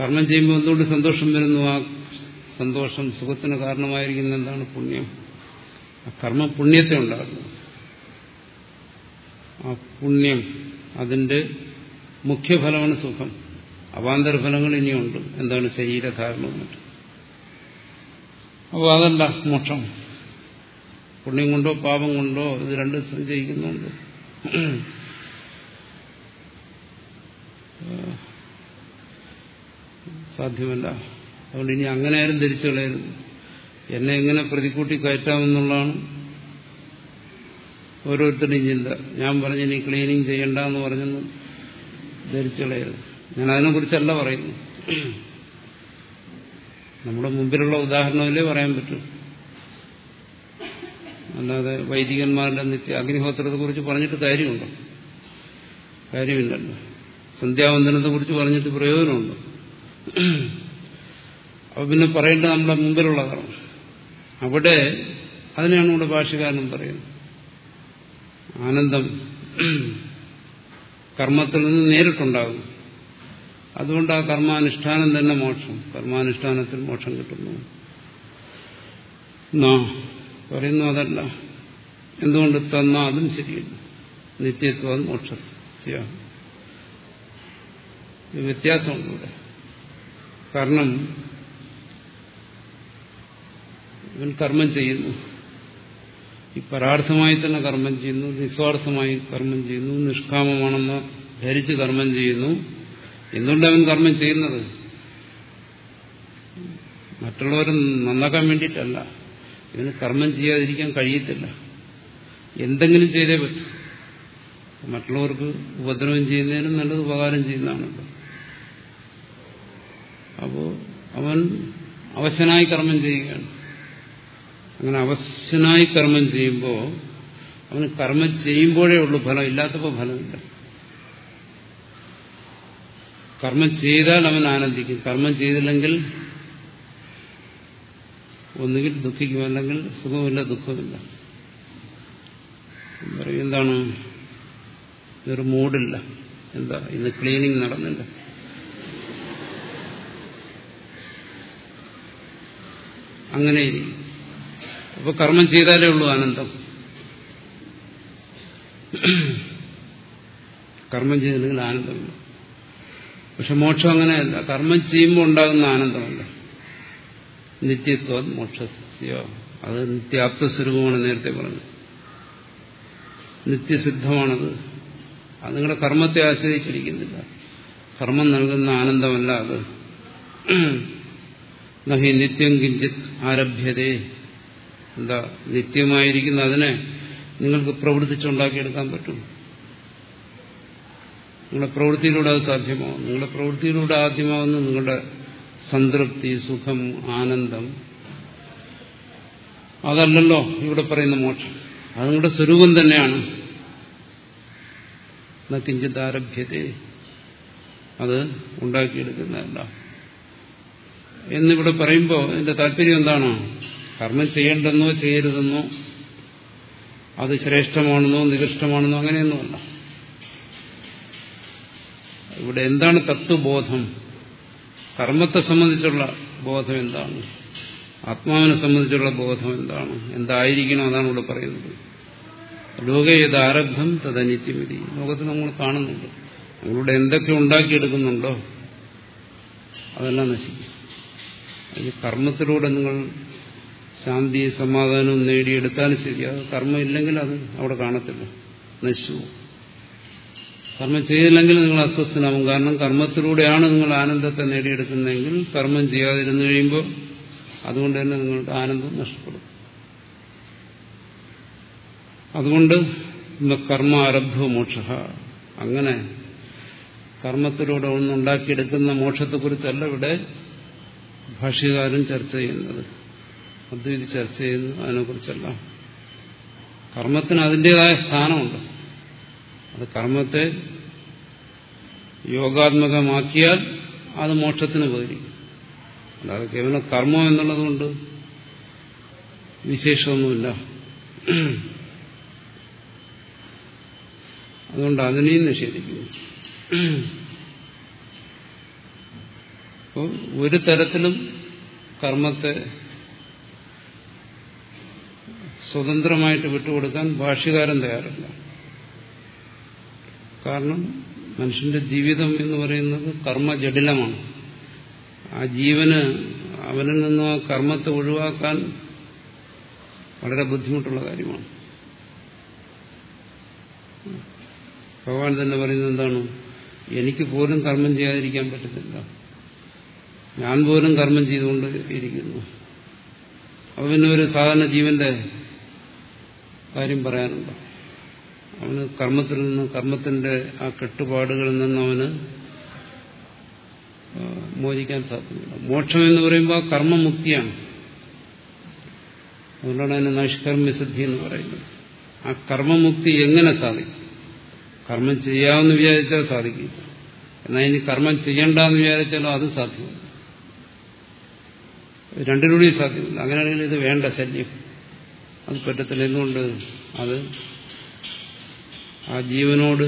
കർമ്മം ചെയ്യുമ്പോൾ എന്തുകൊണ്ട് സന്തോഷം വരുന്നു? ആ സന്തോഷം സുഖത്തിന് കാരണമായിരിക്കുന്ന എന്താണ് പുണ്യം? കർമ്മ പുണ്യത്തെ ഉണ്ടാകുന്നു ആ പുണ്യം അതിന്റെ മുഖ്യഫലമാണ് സുഖം. അവാന്തരഫലങ്ങൾ ഇനിയുണ്ട്. എന്താണ് ശരീരധാരണ മറ്റും അപ്പോൾ അതല്ല മോക്ഷം. പുണ്യം കൊണ്ടോ പാപം കൊണ്ടോ ഇത് രണ്ട് സഞ്ചയിക്കുന്നുണ്ട്. സാധ്യമല്ല. അതുകൊണ്ട് ഇനി അങ്ങനെ ആരും ധരിച്ചു എന്നെ എങ്ങനെ പ്രതിക്കൂട്ടി കയറ്റാമെന്നുള്ളതാണ് ഓരോരുത്തരുടെയും ചിന്ത. ഞാൻ പറഞ്ഞു ഇനി ക്ലീനിങ് ചെയ്യണ്ട എന്ന് പറഞ്ഞെന്ന് ധരിച്ചു കളയരുത്. ഞാൻ അതിനെക്കുറിച്ചല്ല പറയുന്നു. നമ്മുടെ മുമ്പിലുള്ള ഉദാഹരണമല്ലേ പറയാൻ പറ്റൂ. അല്ലാതെ വൈദികന്മാരുടെ നിത്യ അഗ്നിഹോത്രത്തെ കുറിച്ച് പറഞ്ഞിട്ട് കാര്യമുണ്ടോ? കാര്യമില്ലല്ലോ. സന്ധ്യാവന്തനത്തെ കുറിച്ച് പറഞ്ഞിട്ട് പ്രയോജനമുണ്ടോ? അപ്പൊ പിന്നെ പറയേണ്ടത് നമ്മുടെ മുമ്പിലുള്ള കർമ്മം അവിടെ അതിനെയാണ് ഇവിടെ ഭാഷകാരനും പറയുന്നത്. ആനന്ദം കർമ്മത്തിൽ നിന്ന് നേരിട്ടുണ്ടാകും. അതുകൊണ്ട് ആ കർമാനുഷ്ഠാനം തന്നെ മോക്ഷം. കർമാനുഷ്ഠാനത്തിൽ മോക്ഷം കിട്ടുന്നു. പറയുന്നു അതല്ല. എന്തുകൊണ്ട് തന്നാ അതും ശരിയല്ല. നിത്യത്വം മോക്ഷ വ്യത്യാസമുണ്ട് കാരണം ഇവൻ കർമ്മം ചെയ്യുന്നു. ഈ പരാർത്ഥമായി തന്നെ കർമ്മം ചെയ്യുന്നു നിസ്വാർത്ഥമായി കർമ്മം ചെയ്യുന്നു നിഷ്കാമമാണെന്ന് ധരിച്ച് കർമ്മം ചെയ്യുന്നു. എന്തുകൊണ്ട് അവൻ കർമ്മം ചെയ്യുന്നത്? മറ്റുള്ളവരെ നന്നാക്കാൻ വേണ്ടിയിട്ടല്ല. ഇവന് കർമ്മം ചെയ്യാതിരിക്കാൻ കഴിയത്തില്ല. എന്തെങ്കിലും ചെയ്തേ പറ്റും. മറ്റുള്ളവർക്ക് ഉപദ്രവം ചെയ്യുന്നതിനും നല്ലത് ഉപകാരം ചെയ്യുന്നതാണല്ലോ. അപ്പോ അവൻ അവശനായി കർമ്മം ചെയ്യുകയാണ്. അങ്ങനെ അവശ്യനായി കർമ്മം ചെയ്യുമ്പോൾ അവന് കർമ്മം ചെയ്യുമ്പോഴേ ഉള്ളൂ ഫലം ഇല്ലാത്തപ്പോൾ ഫലമില്ല. കർമ്മം ചെയ്താൽ അവൻ ആനന്ദിക്കും. കർമ്മം ചെയ്തില്ലെങ്കിൽ ഒന്നുകിൽ ദുഃഖിക്കും അല്ലെങ്കിൽ സുഖമില്ല ദുഃഖമില്ല. പറയും എന്താണ്? ഇതൊരു മൂടില്ല എന്താ? ഇന്ന് ക്ലീനിങ് നടന്നില്ല. അങ്ങനെ അപ്പൊ കർമ്മം ചെയ്താലേ ഉള്ളൂ ആനന്ദം. കർമ്മം ചെയ്തില്ലെങ്കിൽ ആനന്ദമില്ല. പക്ഷെ മോക്ഷം അങ്ങനെയല്ല. കർമ്മം ചെയ്യുമ്പോൾ ഉണ്ടാകുന്ന ആനന്ദമല്ല? നിത്യത്വ മോക്ഷസ്യോ അത് നിത്യാപ്തസ്വരൂപമാണ് നേരത്തെ പറഞ്ഞത്. നിത്യസിദ്ധമാണത്. അത് നിങ്ങളുടെ കർമ്മത്തെ ആശ്രയിച്ചിരിക്കുന്നില്ല. കർമ്മം നൽകുന്ന ആനന്ദമല്ല അത്. നഹി നിത്യം കിഞ്ചിത് ആരഭ്യതേ. എന്താ നിത്യമായിരിക്കുന്ന അതിനെ നിങ്ങൾക്ക് പ്രവർത്തിച്ചുണ്ടാക്കിയെടുക്കാൻ പറ്റും. നിങ്ങളുടെ പ്രവൃത്തിയിലൂടെ അത് സാധ്യമാവും. നിങ്ങളുടെ പ്രവൃത്തിയിലൂടെ ആദ്യമാവുന്ന നിങ്ങളുടെ സംതൃപ്തി സുഖം ആനന്ദം. അതല്ലല്ലോ ഇവിടെ പറയുന്ന മോക്ഷം. അത് നിങ്ങളുടെ സ്വരൂപം തന്നെയാണ്. കിഞ്ചിത് ആരഭ്യത അത് ഉണ്ടാക്കിയെടുക്കുന്നതല്ല. എന്നിവിടെ പറയുമ്പോൾ എന്റെ താല്പര്യം എന്താണ്? കർമ്മം ചെയ്യേണ്ടെന്നോ ചെയ്യരുതെന്നോ അത് ശ്രേഷ്ഠമാണെന്നോ നികൃഷ്ടമാണെന്നോ അങ്ങനെയൊന്നുമല്ല ഇവിടെ എന്താണ് തത്വബോധം? കർമ്മത്തെ സംബന്ധിച്ചുള്ള ബോധം എന്താണ്? ആത്മാവിനെ സംബന്ധിച്ചുള്ള ബോധം എന്താണ്? എന്തായിരിക്കണം അതാണ് ഇവിടെ പറയുന്നത്. ലോക ഏത് ആരബ്ധം തദനിത്യമിതി. ലോകത്ത് നമ്മൾ കാണുന്നുണ്ട്. നമ്മളിവിടെ എന്തൊക്കെ ഉണ്ടാക്കിയെടുക്കുന്നുണ്ടോ അതെല്ലാം നശിക്കും. ഈ കർമ്മത്തിലൂടെ നിങ്ങൾ ശാന്തി സമാധാനവും നേടിയെടുത്താലും ശരി. അത് കർമ്മം ഇല്ലെങ്കിൽ അത് അവിടെ കാണത്തില്ല. നശിച്ചു കർമ്മം ചെയ്തില്ലെങ്കിൽ നിങ്ങൾ അസ്വസ്ഥനാവും കാരണം കർമ്മത്തിലൂടെയാണ് നിങ്ങൾ ആനന്ദത്തെ നേടിയെടുക്കുന്നതെങ്കിൽ കർമ്മം ചെയ്യാതിരുന്നു കഴിയുമ്പോൾ അതുകൊണ്ട് തന്നെ നിങ്ങളുടെ ആനന്ദം നഷ്ടപ്പെടും. അതുകൊണ്ട് കർമ്മ ആരബ്ധ മോക്ഷ. അങ്ങനെ കർമ്മത്തിലൂടെ ഒന്നുണ്ടാക്കിയെടുക്കുന്ന മോക്ഷത്തെക്കുറിച്ചല്ല ഇവിടെ ഭാഷ്യകാരൻ ചർച്ച ചെയ്യുന്നത്. അദ്വൈതി ചർച്ച ചെയ്യുന്നത് അതിനെക്കുറിച്ചല്ല. കർമ്മത്തിന് അതിന്റെതായ സ്ഥാനമുണ്ട്. അത് കർമ്മത്തെ യോഗാത്മകമാക്കിയാൽ അത് മോക്ഷത്തിന് ഉപകരിക്കും. അല്ലാതെ കേവലം കർമ്മം എന്നുള്ളതുകൊണ്ട് വിശേഷമൊന്നുമില്ല. അതുകൊണ്ട് അതിനെയും നിഷേധിക്കുന്നു. അപ്പോൾ ഒരു തരത്തിലും കർമ്മത്തെ സ്വതന്ത്രമായിട്ട് വിട്ടുകൊടുക്കാൻ ഭാഷ്യകാരൻ തയ്യാറല്ല. കാരണം മനുഷ്യന്റെ ജീവിതം എന്ന് പറയുന്നത് കർമ്മജടിലമാണ് ആ ജീവന് അവനിൽ നിന്നും ആ കർമ്മത്തെ ഒഴിവാക്കാൻ വളരെ ബുദ്ധിമുട്ടുള്ള കാര്യമാണ്. ഭഗവാൻ തന്നെ പറയുന്നത് എന്താണ്? എനിക്ക് പോലും കർമ്മം ചെയ്യാതിരിക്കാൻ പറ്റത്തില്ല. ഞാൻ പോലും കർമ്മം ചെയ്തുകൊണ്ട് ഇരിക്കുന്നു. ഒരു സാധാരണ ജീവന്റെ കാര്യം പറയാനുണ്ട്. അവന് കർമ്മത്തിൽ നിന്ന് കർമ്മത്തിന്റെ ആ കെട്ടുപാടുകളിൽ നിന്ന് അവന് മോചിക്കാൻ സാധ്യമല്ല മോക്ഷം എന്ന് പറയുമ്പോൾ കർമ്മമുക്തിയാണ് അതുകൊണ്ടാണ് അതിന് നൈഷ്കർമ്മ്യസിദ്ധി എന്ന് പറയുന്നത്. ആ കർമ്മമുക്തി എങ്ങനെ സാധിക്കും? കർമ്മം ചെയ്യാമെന്ന് വിചാരിച്ചാൽ സാധിക്കില്ല. എന്നാൽ ഇനി കർമ്മം ചെയ്യണ്ടെന്ന് വിചാരിച്ചാലോ അത് സാധ്യമല്ല. രണ്ടിലൂടെയും സാധ്യമല്ല. അങ്ങനെയാണെങ്കിൽ ഇത് വേണ്ട ശല്യം. അത് പറ്റത്തില്ല. എന്തുകൊണ്ട്? അത് ആ ജീവനോട്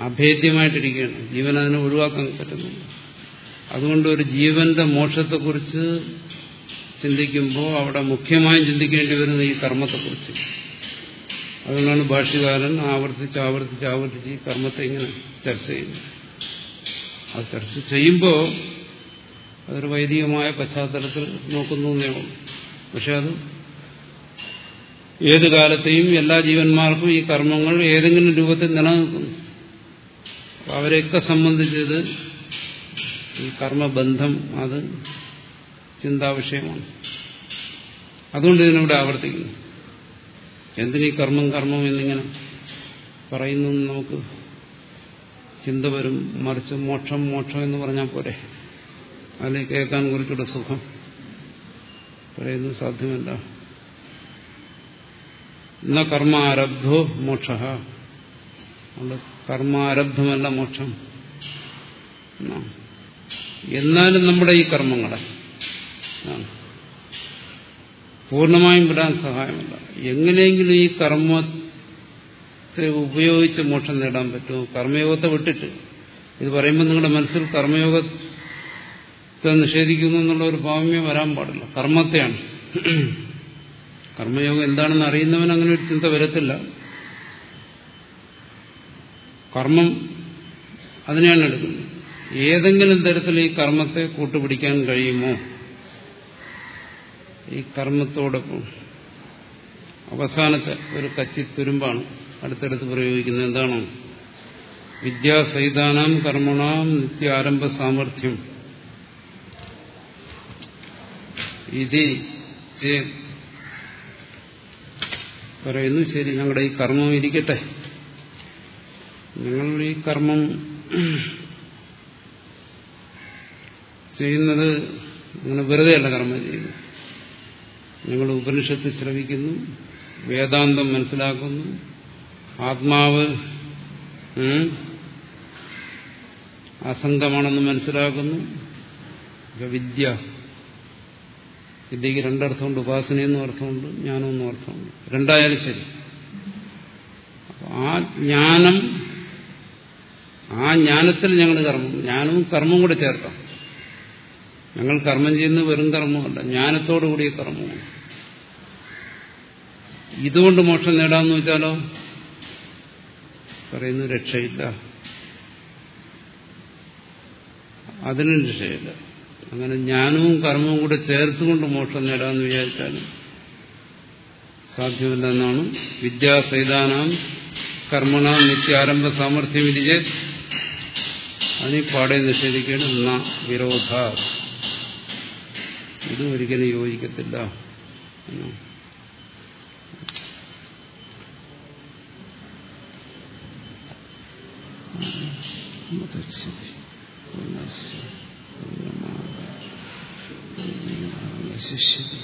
അഭേദ്യമായിട്ടിരിക്കുകയാണ്. ജീവൻ അതിനെ ഒഴിവാക്കാൻ പറ്റുന്നില്ല. അതുകൊണ്ട് ഒരു ജീവന്റെ മോക്ഷത്തെക്കുറിച്ച് ചിന്തിക്കുമ്പോൾ അവിടെ മുഖ്യമായും ചിന്തിക്കേണ്ടി വരുന്നത് ഈ കർമ്മത്തെക്കുറിച്ച്. അതുകൊണ്ടാണ് ഭാഷ്യകാരൻ ആവർത്തിച്ച് ആവർത്തിച്ച് ആവർത്തിച്ച് ഈ കർമ്മത്തെ ഇങ്ങനെ ചർച്ച ചെയ്യുന്നത്. അത് ചർച്ച ചെയ്യുമ്പോൾ അതൊരു വൈദികമായ പശ്ചാത്തലത്തിൽ നോക്കുന്നു എന്നേ ഉള്ളൂ. പക്ഷെ അത് ഏത് കാലത്തെയും എല്ലാ ജീവന്മാർക്കും ഈ കർമ്മങ്ങൾ ഏതെങ്കിലും രൂപത്തിൽ നിലനിൽക്കുന്നു. അവരെയൊക്കെ സംബന്ധിച്ചത് ഈ കർമ്മബന്ധം അത് ചിന്താവിഷയമാണ്. അതുകൊണ്ട് ഇതിനിവിടെ ആവർത്തിക്കുന്നു. എന്തിനീ കർമ്മം കർമ്മം എന്നിങ്ങനെ പറയുന്നു നമുക്ക് ചിന്ത വരും മറിച്ച് മോക്ഷം മോക്ഷം എന്ന് പറഞ്ഞാൽ പോരെ. അതിൽ കേൾക്കാൻ കുറച്ചുകൂടെ സുഖം. പറയുന്നു സാധ്യമല്ല. എന്ന കർമാരബ്ധോ മോക്ഷ. കർമാരബ്ധമല്ല മോക്ഷം. എന്നാലും നമ്മുടെ ഈ കർമ്മങ്ങളെ. പൂർണമായും വിടാൻ സഹായമല്ല എങ്ങനെയെങ്കിലും ഈ കർമ്മത്തെ ഉപയോഗിച്ച് മോക്ഷം നേടാൻ പറ്റുമോ കർമ്മയോഗത്തെ വിട്ടിട്ട്. ഇത് പറയുമ്പോൾ നിങ്ങളുടെ മനസ്സിൽ കർമ്മയോഗത്തെ നിഷേധിക്കുന്നു എന്നുള്ള ഒരു ഭാവ്യം വരാൻ പാടില്ല. കർമ്മത്തെയാണ്. കർമ്മയോഗം എന്താണെന്ന് അറിയുന്നവൻ അങ്ങനെ ഒരു ചിന്ത വരത്തില്ല. കർമ്മം അതിനെയാണ് എടുക്കുന്നത്. ഏതെങ്കിലും തരത്തിൽ ഈ കർമ്മത്തെ കൂട്ടുപിടിക്കാൻ കഴിയുമോ? ഈ കർമ്മത്തോടൊപ്പം. അവസാനത്തെ ഒരു കച്ചി തുരുമ്പാണ് അടുത്തടുത്ത് പ്രയോഗിക്കുന്നത്. എന്താണോ? വിദ്യാസൈതാനാം കർമ്മണാം നിത്യാരംഭ സാമർഥ്യം. പറയുന്നു ശരി ഞങ്ങളുടെ ഈ കർമ്മം ഇരിക്കട്ടെ. നിങ്ങൾ ഈ കർമ്മം ചെയ്യുന്നത് അങ്ങനെ വെറുതെയല്ല കർമ്മം ചെയ്യുന്നു ഞങ്ങൾ ഉപനിഷത്ത് ശ്രവിക്കുന്നു വേദാന്തം മനസ്സിലാക്കുന്നു ആത്മാവ് അസംഗമാണെന്ന് മനസ്സിലാക്കുന്നു. വിദ്യ. വിദ്യക്ക് രണ്ടർത്ഥമുണ്ട് ഉപാസനയെന്നും അർത്ഥമുണ്ട് ജ്ഞാനമെന്നും അർത്ഥമുണ്ട്. രണ്ടായാലും ശരി. ആ ജ്ഞാനം ആ ജ്ഞാനത്തിൽ ഞങ്ങൾ കർമ്മം ജ്ഞാനവും കർമ്മവും കൂടെ ചേർക്കാം. ഞങ്ങൾ കർമ്മം ചെയ്യുന്ന വെറും കർമ്മമല്ല ജ്ഞാനത്തോടുകൂടിയ കർമ്മമാണ്. ഇതുകൊണ്ട് മോക്ഷം നേടാമെന്ന് വെച്ചാലോ? പറയുന്നു രക്ഷയില്ല. അതിനും രക്ഷയില്ല. അങ്ങനെ ജ്ഞാനവും കർമ്മവും കൂടെ ചേർത്തുകൊണ്ട് മോക്ഷം നേടാമെന്ന് വിചാരിച്ചാലും സാധ്യമല്ലെന്നാണ് വിദ്യാസൈതാനാം കർമ്മണാം നിത്യാരംഭ സാമർഥ്യം വിരിച്ച് അതിനെ പാടെ നിഷേധിക്കണം എന്ന വിരോധ ഇത് ഒരിക്കലും യോജിക്കത്തില്ല ശരി ശിഷ്യതി